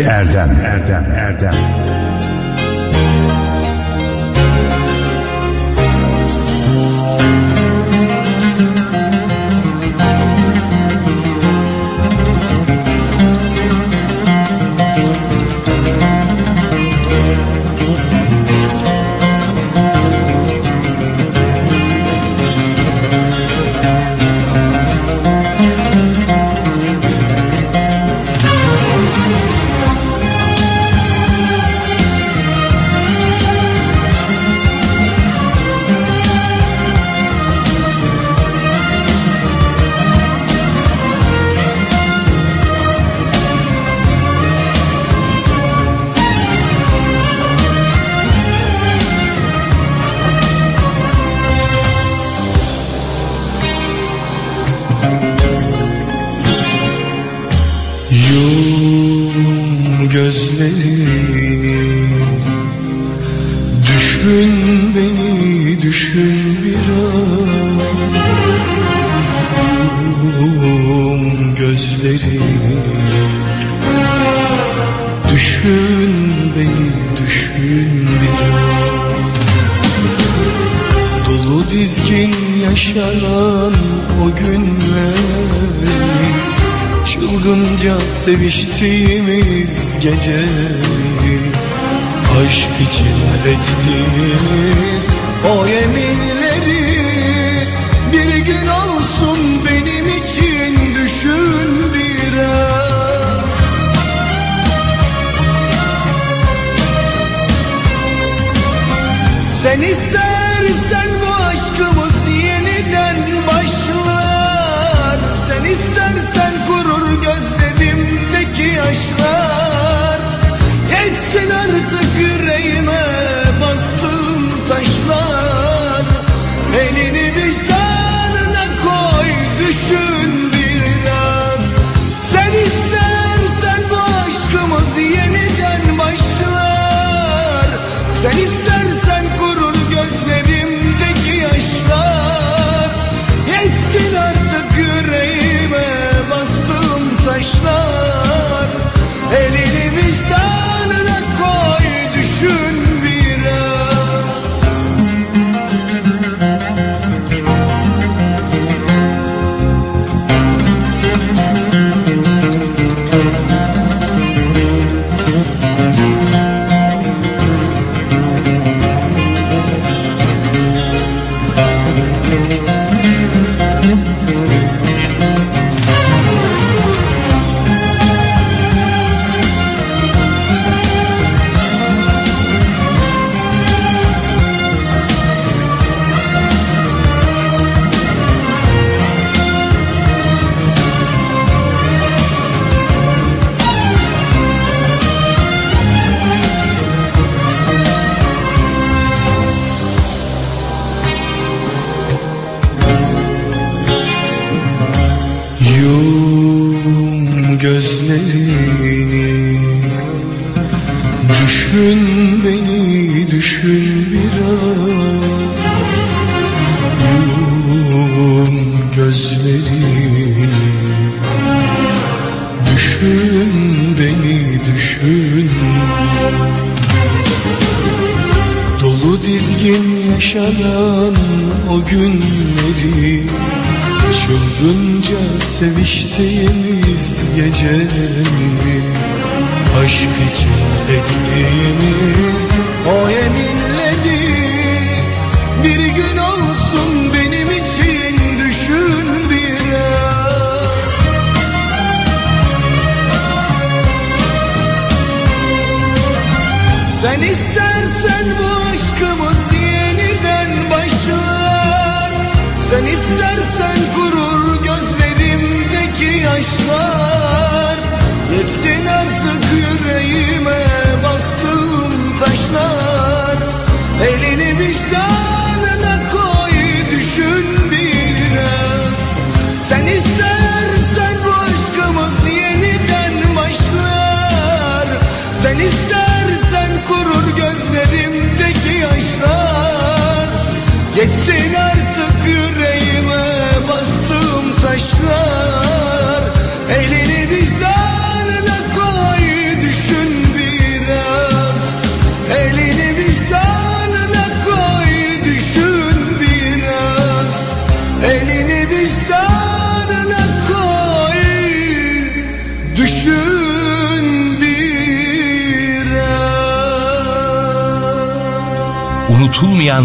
[SPEAKER 2] Erdem. Erdem
[SPEAKER 7] Erdem.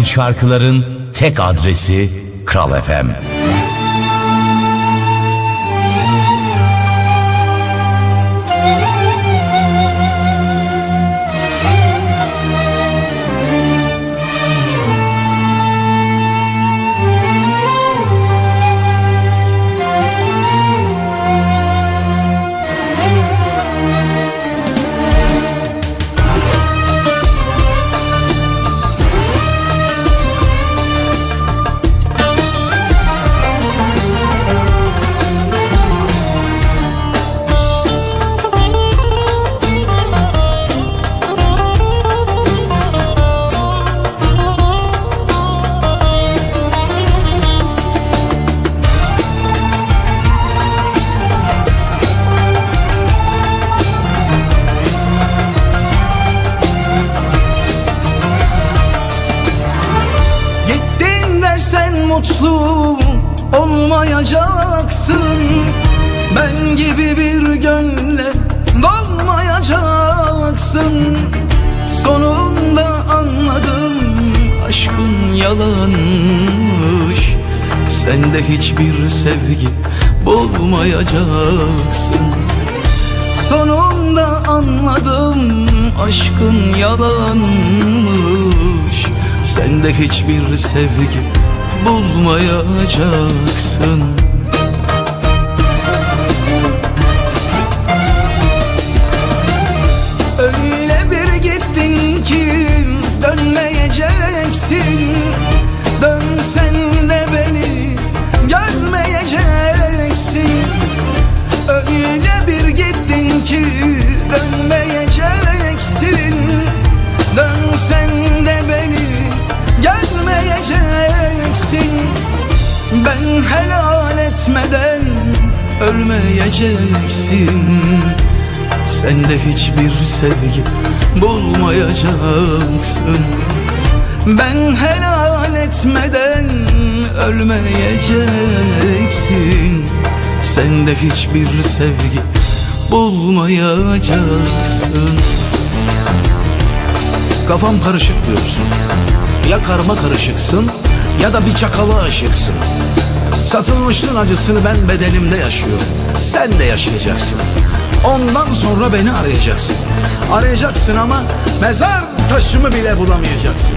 [SPEAKER 7] Şarkıların tek adresi Kral FM.
[SPEAKER 6] Mutlu olmayacaksın. Ben gibi bir gönle dolmayacaksın Sonunda anladım aşkın yalanmış. Sende hiçbir sevgi bulmayacaksın. Sonunda anladım aşkın yalanmış. Sende hiçbir sevgi bulmayacaksın ölmeyeceksin Sende hiçbir sevgi bulmayacaksın. Ben helal etmeden ölmeyeceksin. Sende hiçbir sevgi bulmayacaksın. Kafam karışık diyorsun. Ya karma karışıksın ya da bir çakala aşıksın. Satılmışlığın acısını ben bedenimde yaşıyorum Sen de yaşayacaksın. Ondan sonra beni arayacaksın. Arayacaksın ama mezar taşımı bile bulamayacaksın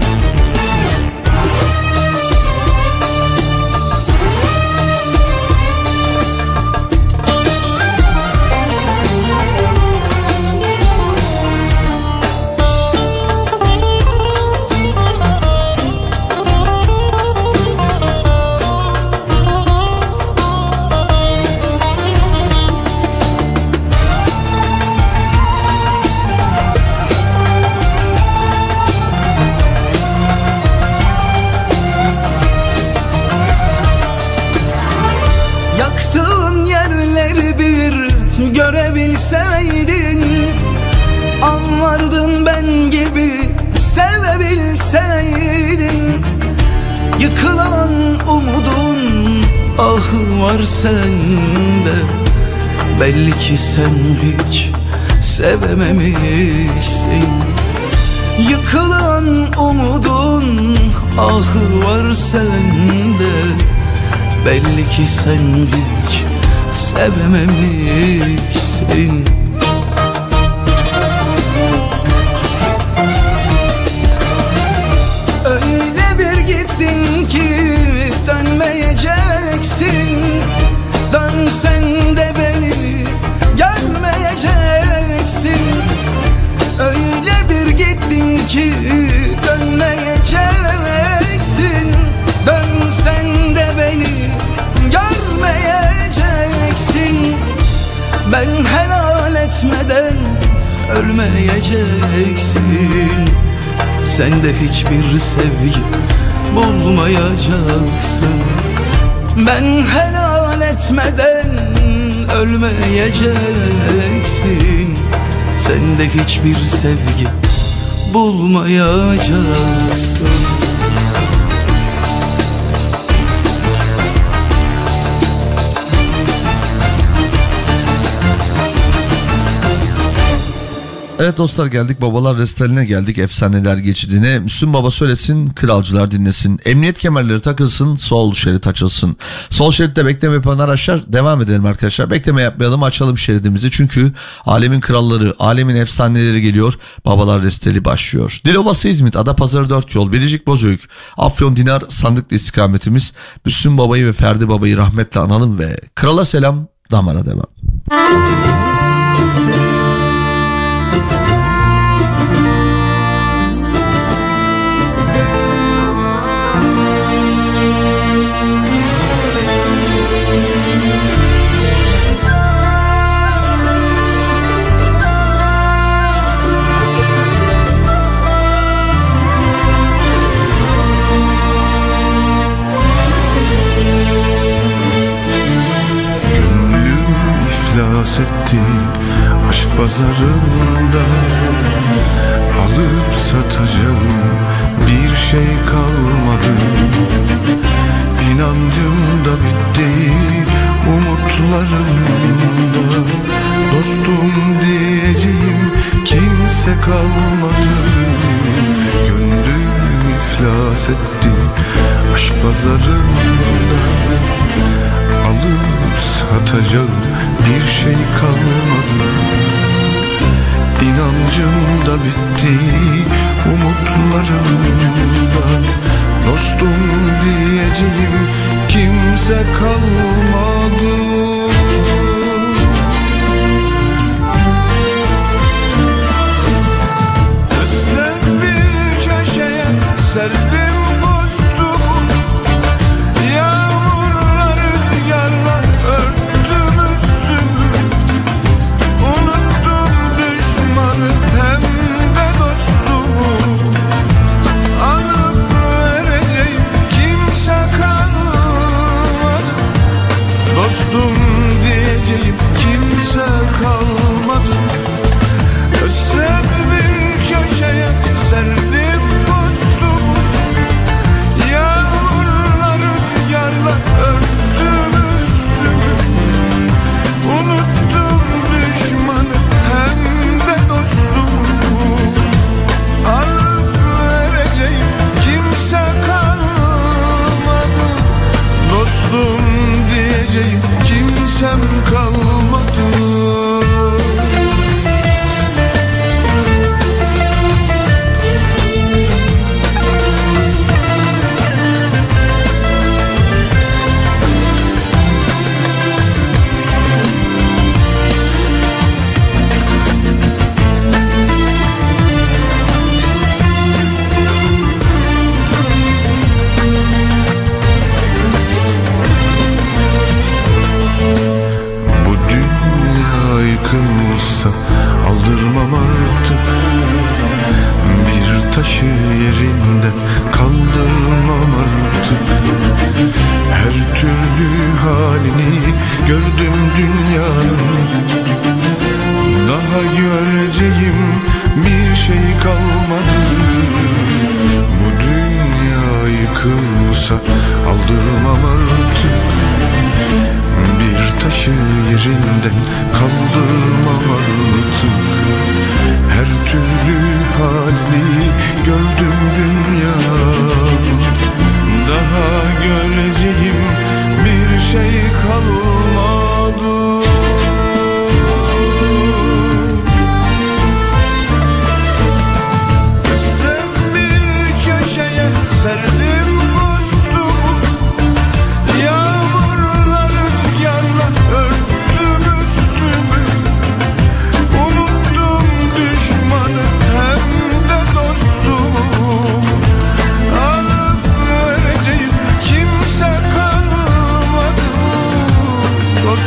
[SPEAKER 6] ahı var sende. Belli ki sen hiç sevememişsin. Yıkılan umudun ahı var sende. Belli ki sen hiç sevememişsin ölmeyeceksin. Sende hiçbir sevgi bulmayacaksın. Ben helal etmeden ölmeyeceksin. Sende hiçbir sevgi bulmayacaksın
[SPEAKER 1] Evet dostlar geldik babalar restaline geldik efsaneler geçidine. Müslüm Baba söylesin kralcılar dinlesin. Emniyet kemerleri takılsın sol şerit açılsın. Sol şeritte bekleme yapan araçlar devam edelim arkadaşlar. Bekleme yapmayalım açalım şeridimizi. Çünkü alemin kralları alemin efsaneleri geliyor. Babalar resteli başlıyor. Dilovası İzmit Adapazarı 4 yol Biricik Bozüyük Afyon Dinar sandıklı istikametimiz. Müslüm Baba'yı ve Ferdi Baba'yı rahmetle analım ve krala selam damara devam.
[SPEAKER 3] Pazarında Alıp satacağım bir şey kalmadı. İnancım da bitti umutlarım da Dostum diyeceğim kimse kalmadı. Gönlüm iflas etti aşk pazarında Alıp satacağım bir şey kalmadı. İnancım da bitti umutlarım da Dostum diyeceğim kimse kalmadı. Issız bir köşeye serdim göreceğim bir şey kalmadı. Bu dünya yıkılsa aldırmam artık. Bir taşı yerinden kaldırmam artık. Her türlü halini gördüm dünyanın. Daha göreceğim bir şey kalmadı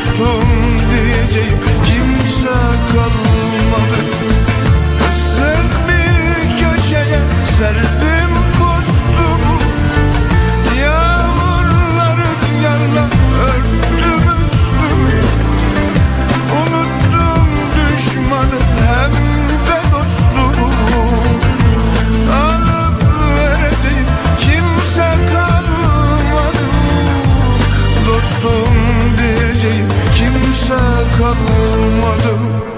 [SPEAKER 3] Dostum diyeceğim kimse kalmadı. Issız bir köşeye serdim postumu. Yağmurlar rüzgarla örttüm üstümü. Unuttum düşmanı hem de dostumu. Alıp vereceğim kimse kalmadı. Dostum kimse kalmadı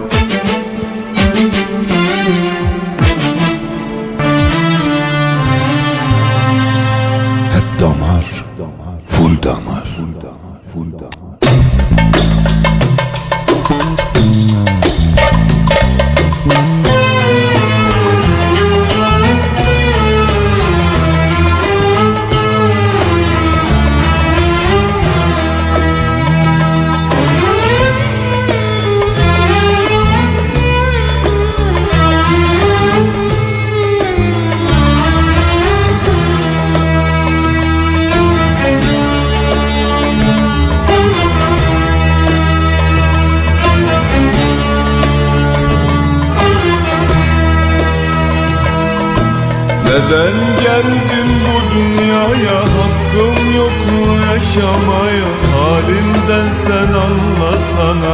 [SPEAKER 3] Neden geldim bu dünyaya? Hakkım yok mu yaşamaya? Halinden sen anlasana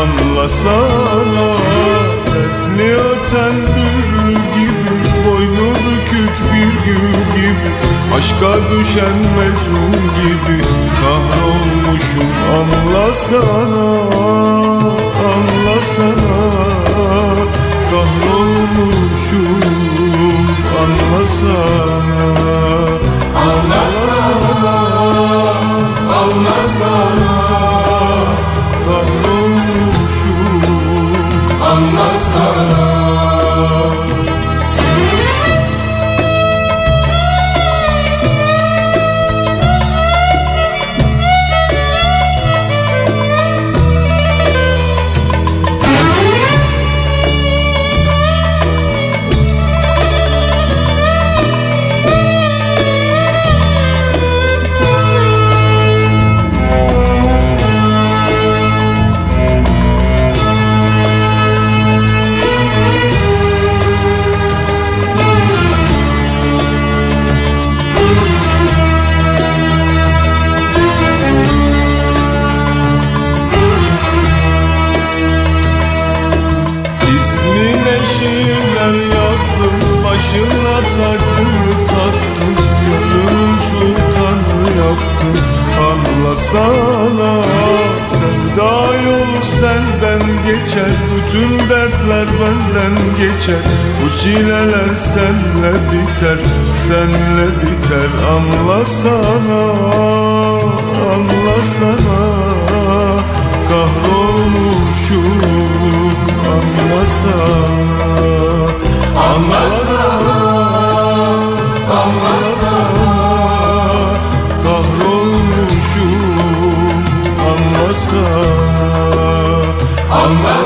[SPEAKER 3] Anlasana. Dertli öten bülbül gibi Boynu bükük bir gül gibi. Aşka düşen mecnun gibi Kahrolmuşum anlasana Anlasana. Kahrolmuşum anlasana. Anlasana. Anlasana. Kahrolmuşum. Anlasana Bütün dertler benden geçer. Bu çileler senle biter Senle biter. Anlasana Anlasana Kahrolmuşum Anlasana Anlasana Anlasana Kahrolmuşum Anlasana Anlasana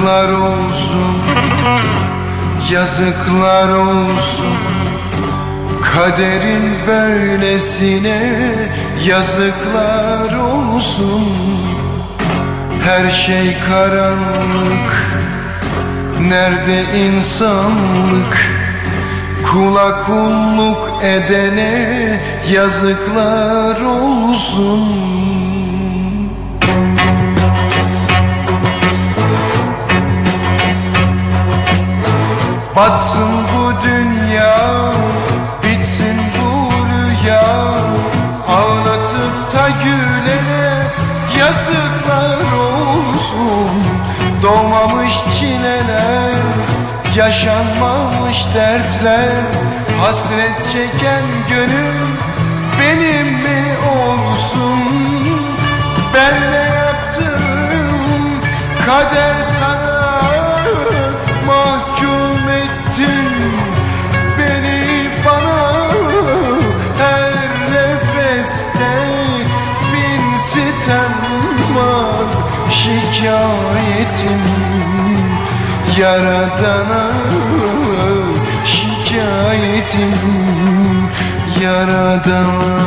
[SPEAKER 2] Yazıklar olsun Yazıklar olsun. Kaderin böylesine yazıklar olsun. Her şey karanlık Nerede insanlık? Kula kulluk edene yazıklar olsun Batsın bu dünya, bitsin bu rüya. Ağlatıp da gülene yazıklar olsun. Doğmamış çileler, yaşanmamış dertler. Hasret çeken gönül benim mi olsun? Ben ne yaptım? Kader Şikayetim yaradana Şikayetim yaradana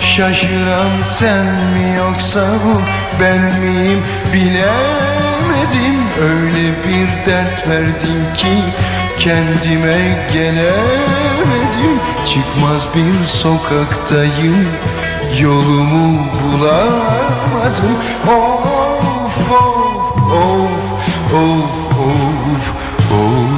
[SPEAKER 2] Şaşıran sen mi yoksa bu ben miyim? Bilemedim. Öyle bir dert verdin ki Kendime gelemedim. Çıkmaz bir sokaktayım. Yolumu bulamadım. Of of of of of of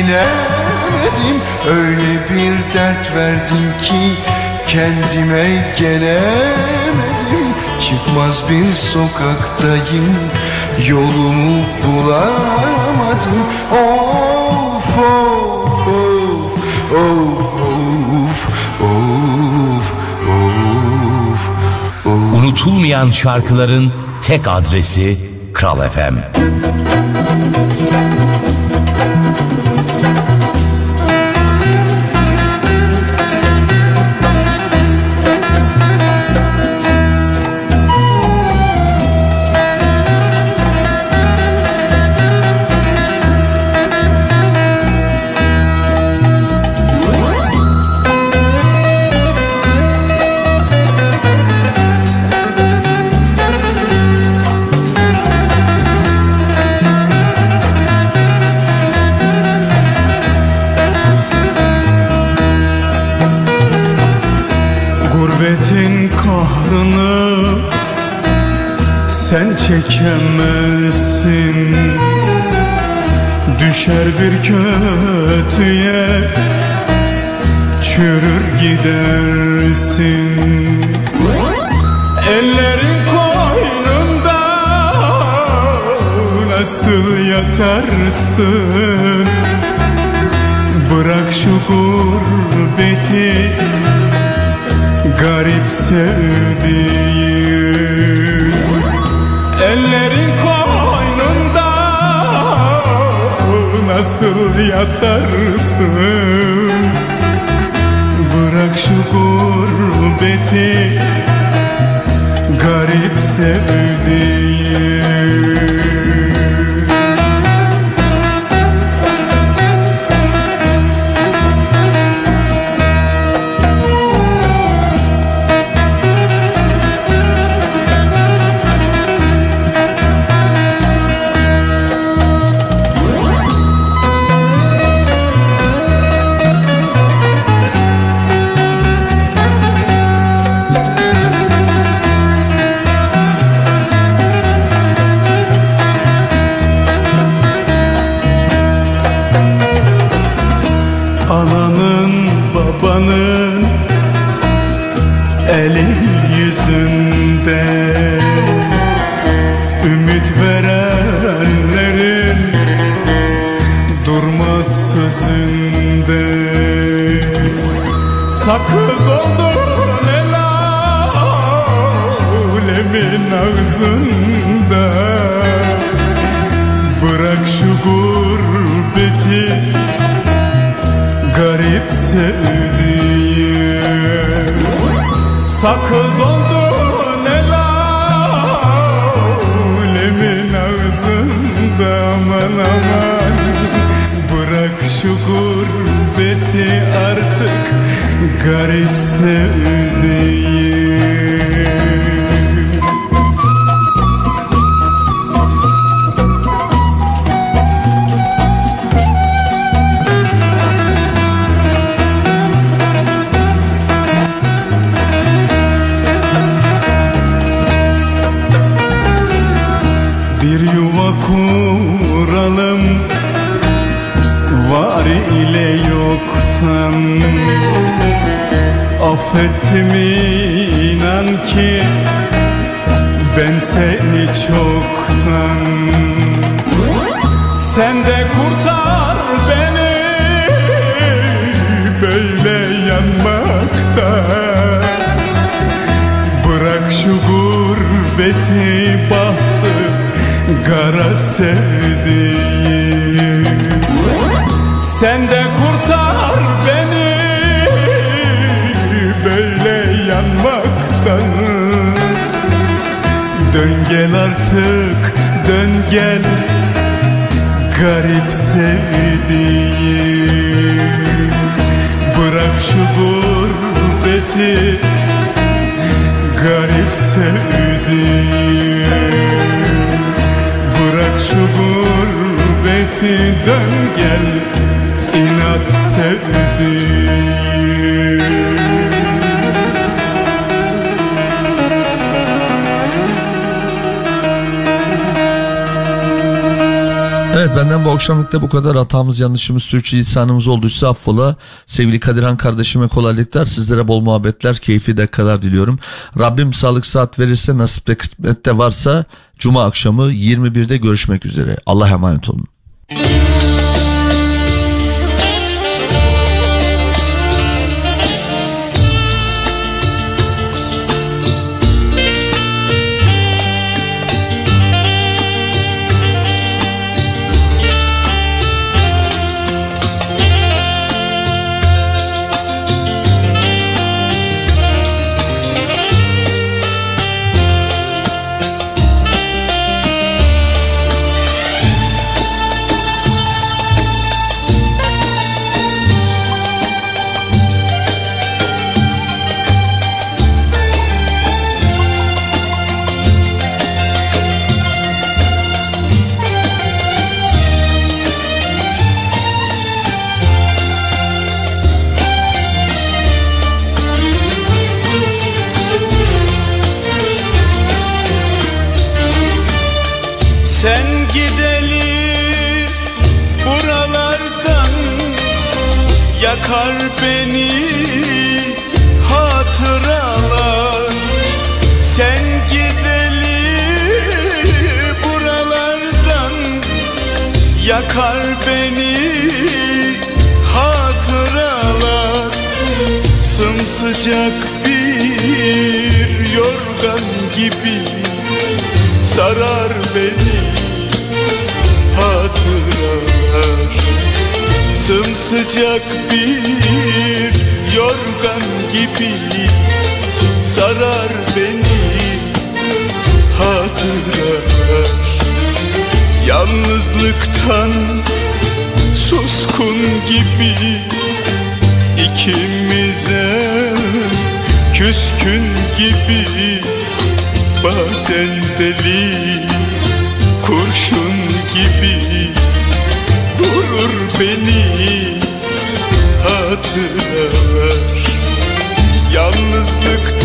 [SPEAKER 2] bilemedim Öyle bir dert verdin ki kendime gelemedim. Çıkmaz bir sokaktayım yolumu bulamadım. Of of of of of of of
[SPEAKER 9] Unutulmayan şarkıların tek adresi Kral FM.
[SPEAKER 12] Gurbetin nasıl yatarsın? Bırak şu gurbeti garip sevdiğim. Ellerin koynunda nasıl yatarsın? Bırak şu gurbeti garip sevdiğim
[SPEAKER 1] bu kadar hatamız yanlışımız Türkçe lisanımız olduysa affola. Sevgili Kadirhan kardeşime kolaylıklar sizlere bol muhabbetler keyifli dakikalar diliyorum. Rabbim sağlık saat verirse nasipte kısmette varsa Cuma akşamı 21'de görüşmek üzere. Allah emanet olun.
[SPEAKER 12] Yakar beni hatıralar Sımsıcak bir yorgan gibi sarar beni. Hatıralar Sımsıcak bir yorgan gibi sarar beni. Hatıralar Yalnızlıktan suskun gibi ikimize küskün gibi Bazen deli kurşun gibi Vurur beni hatıralar. Yalnızlıktan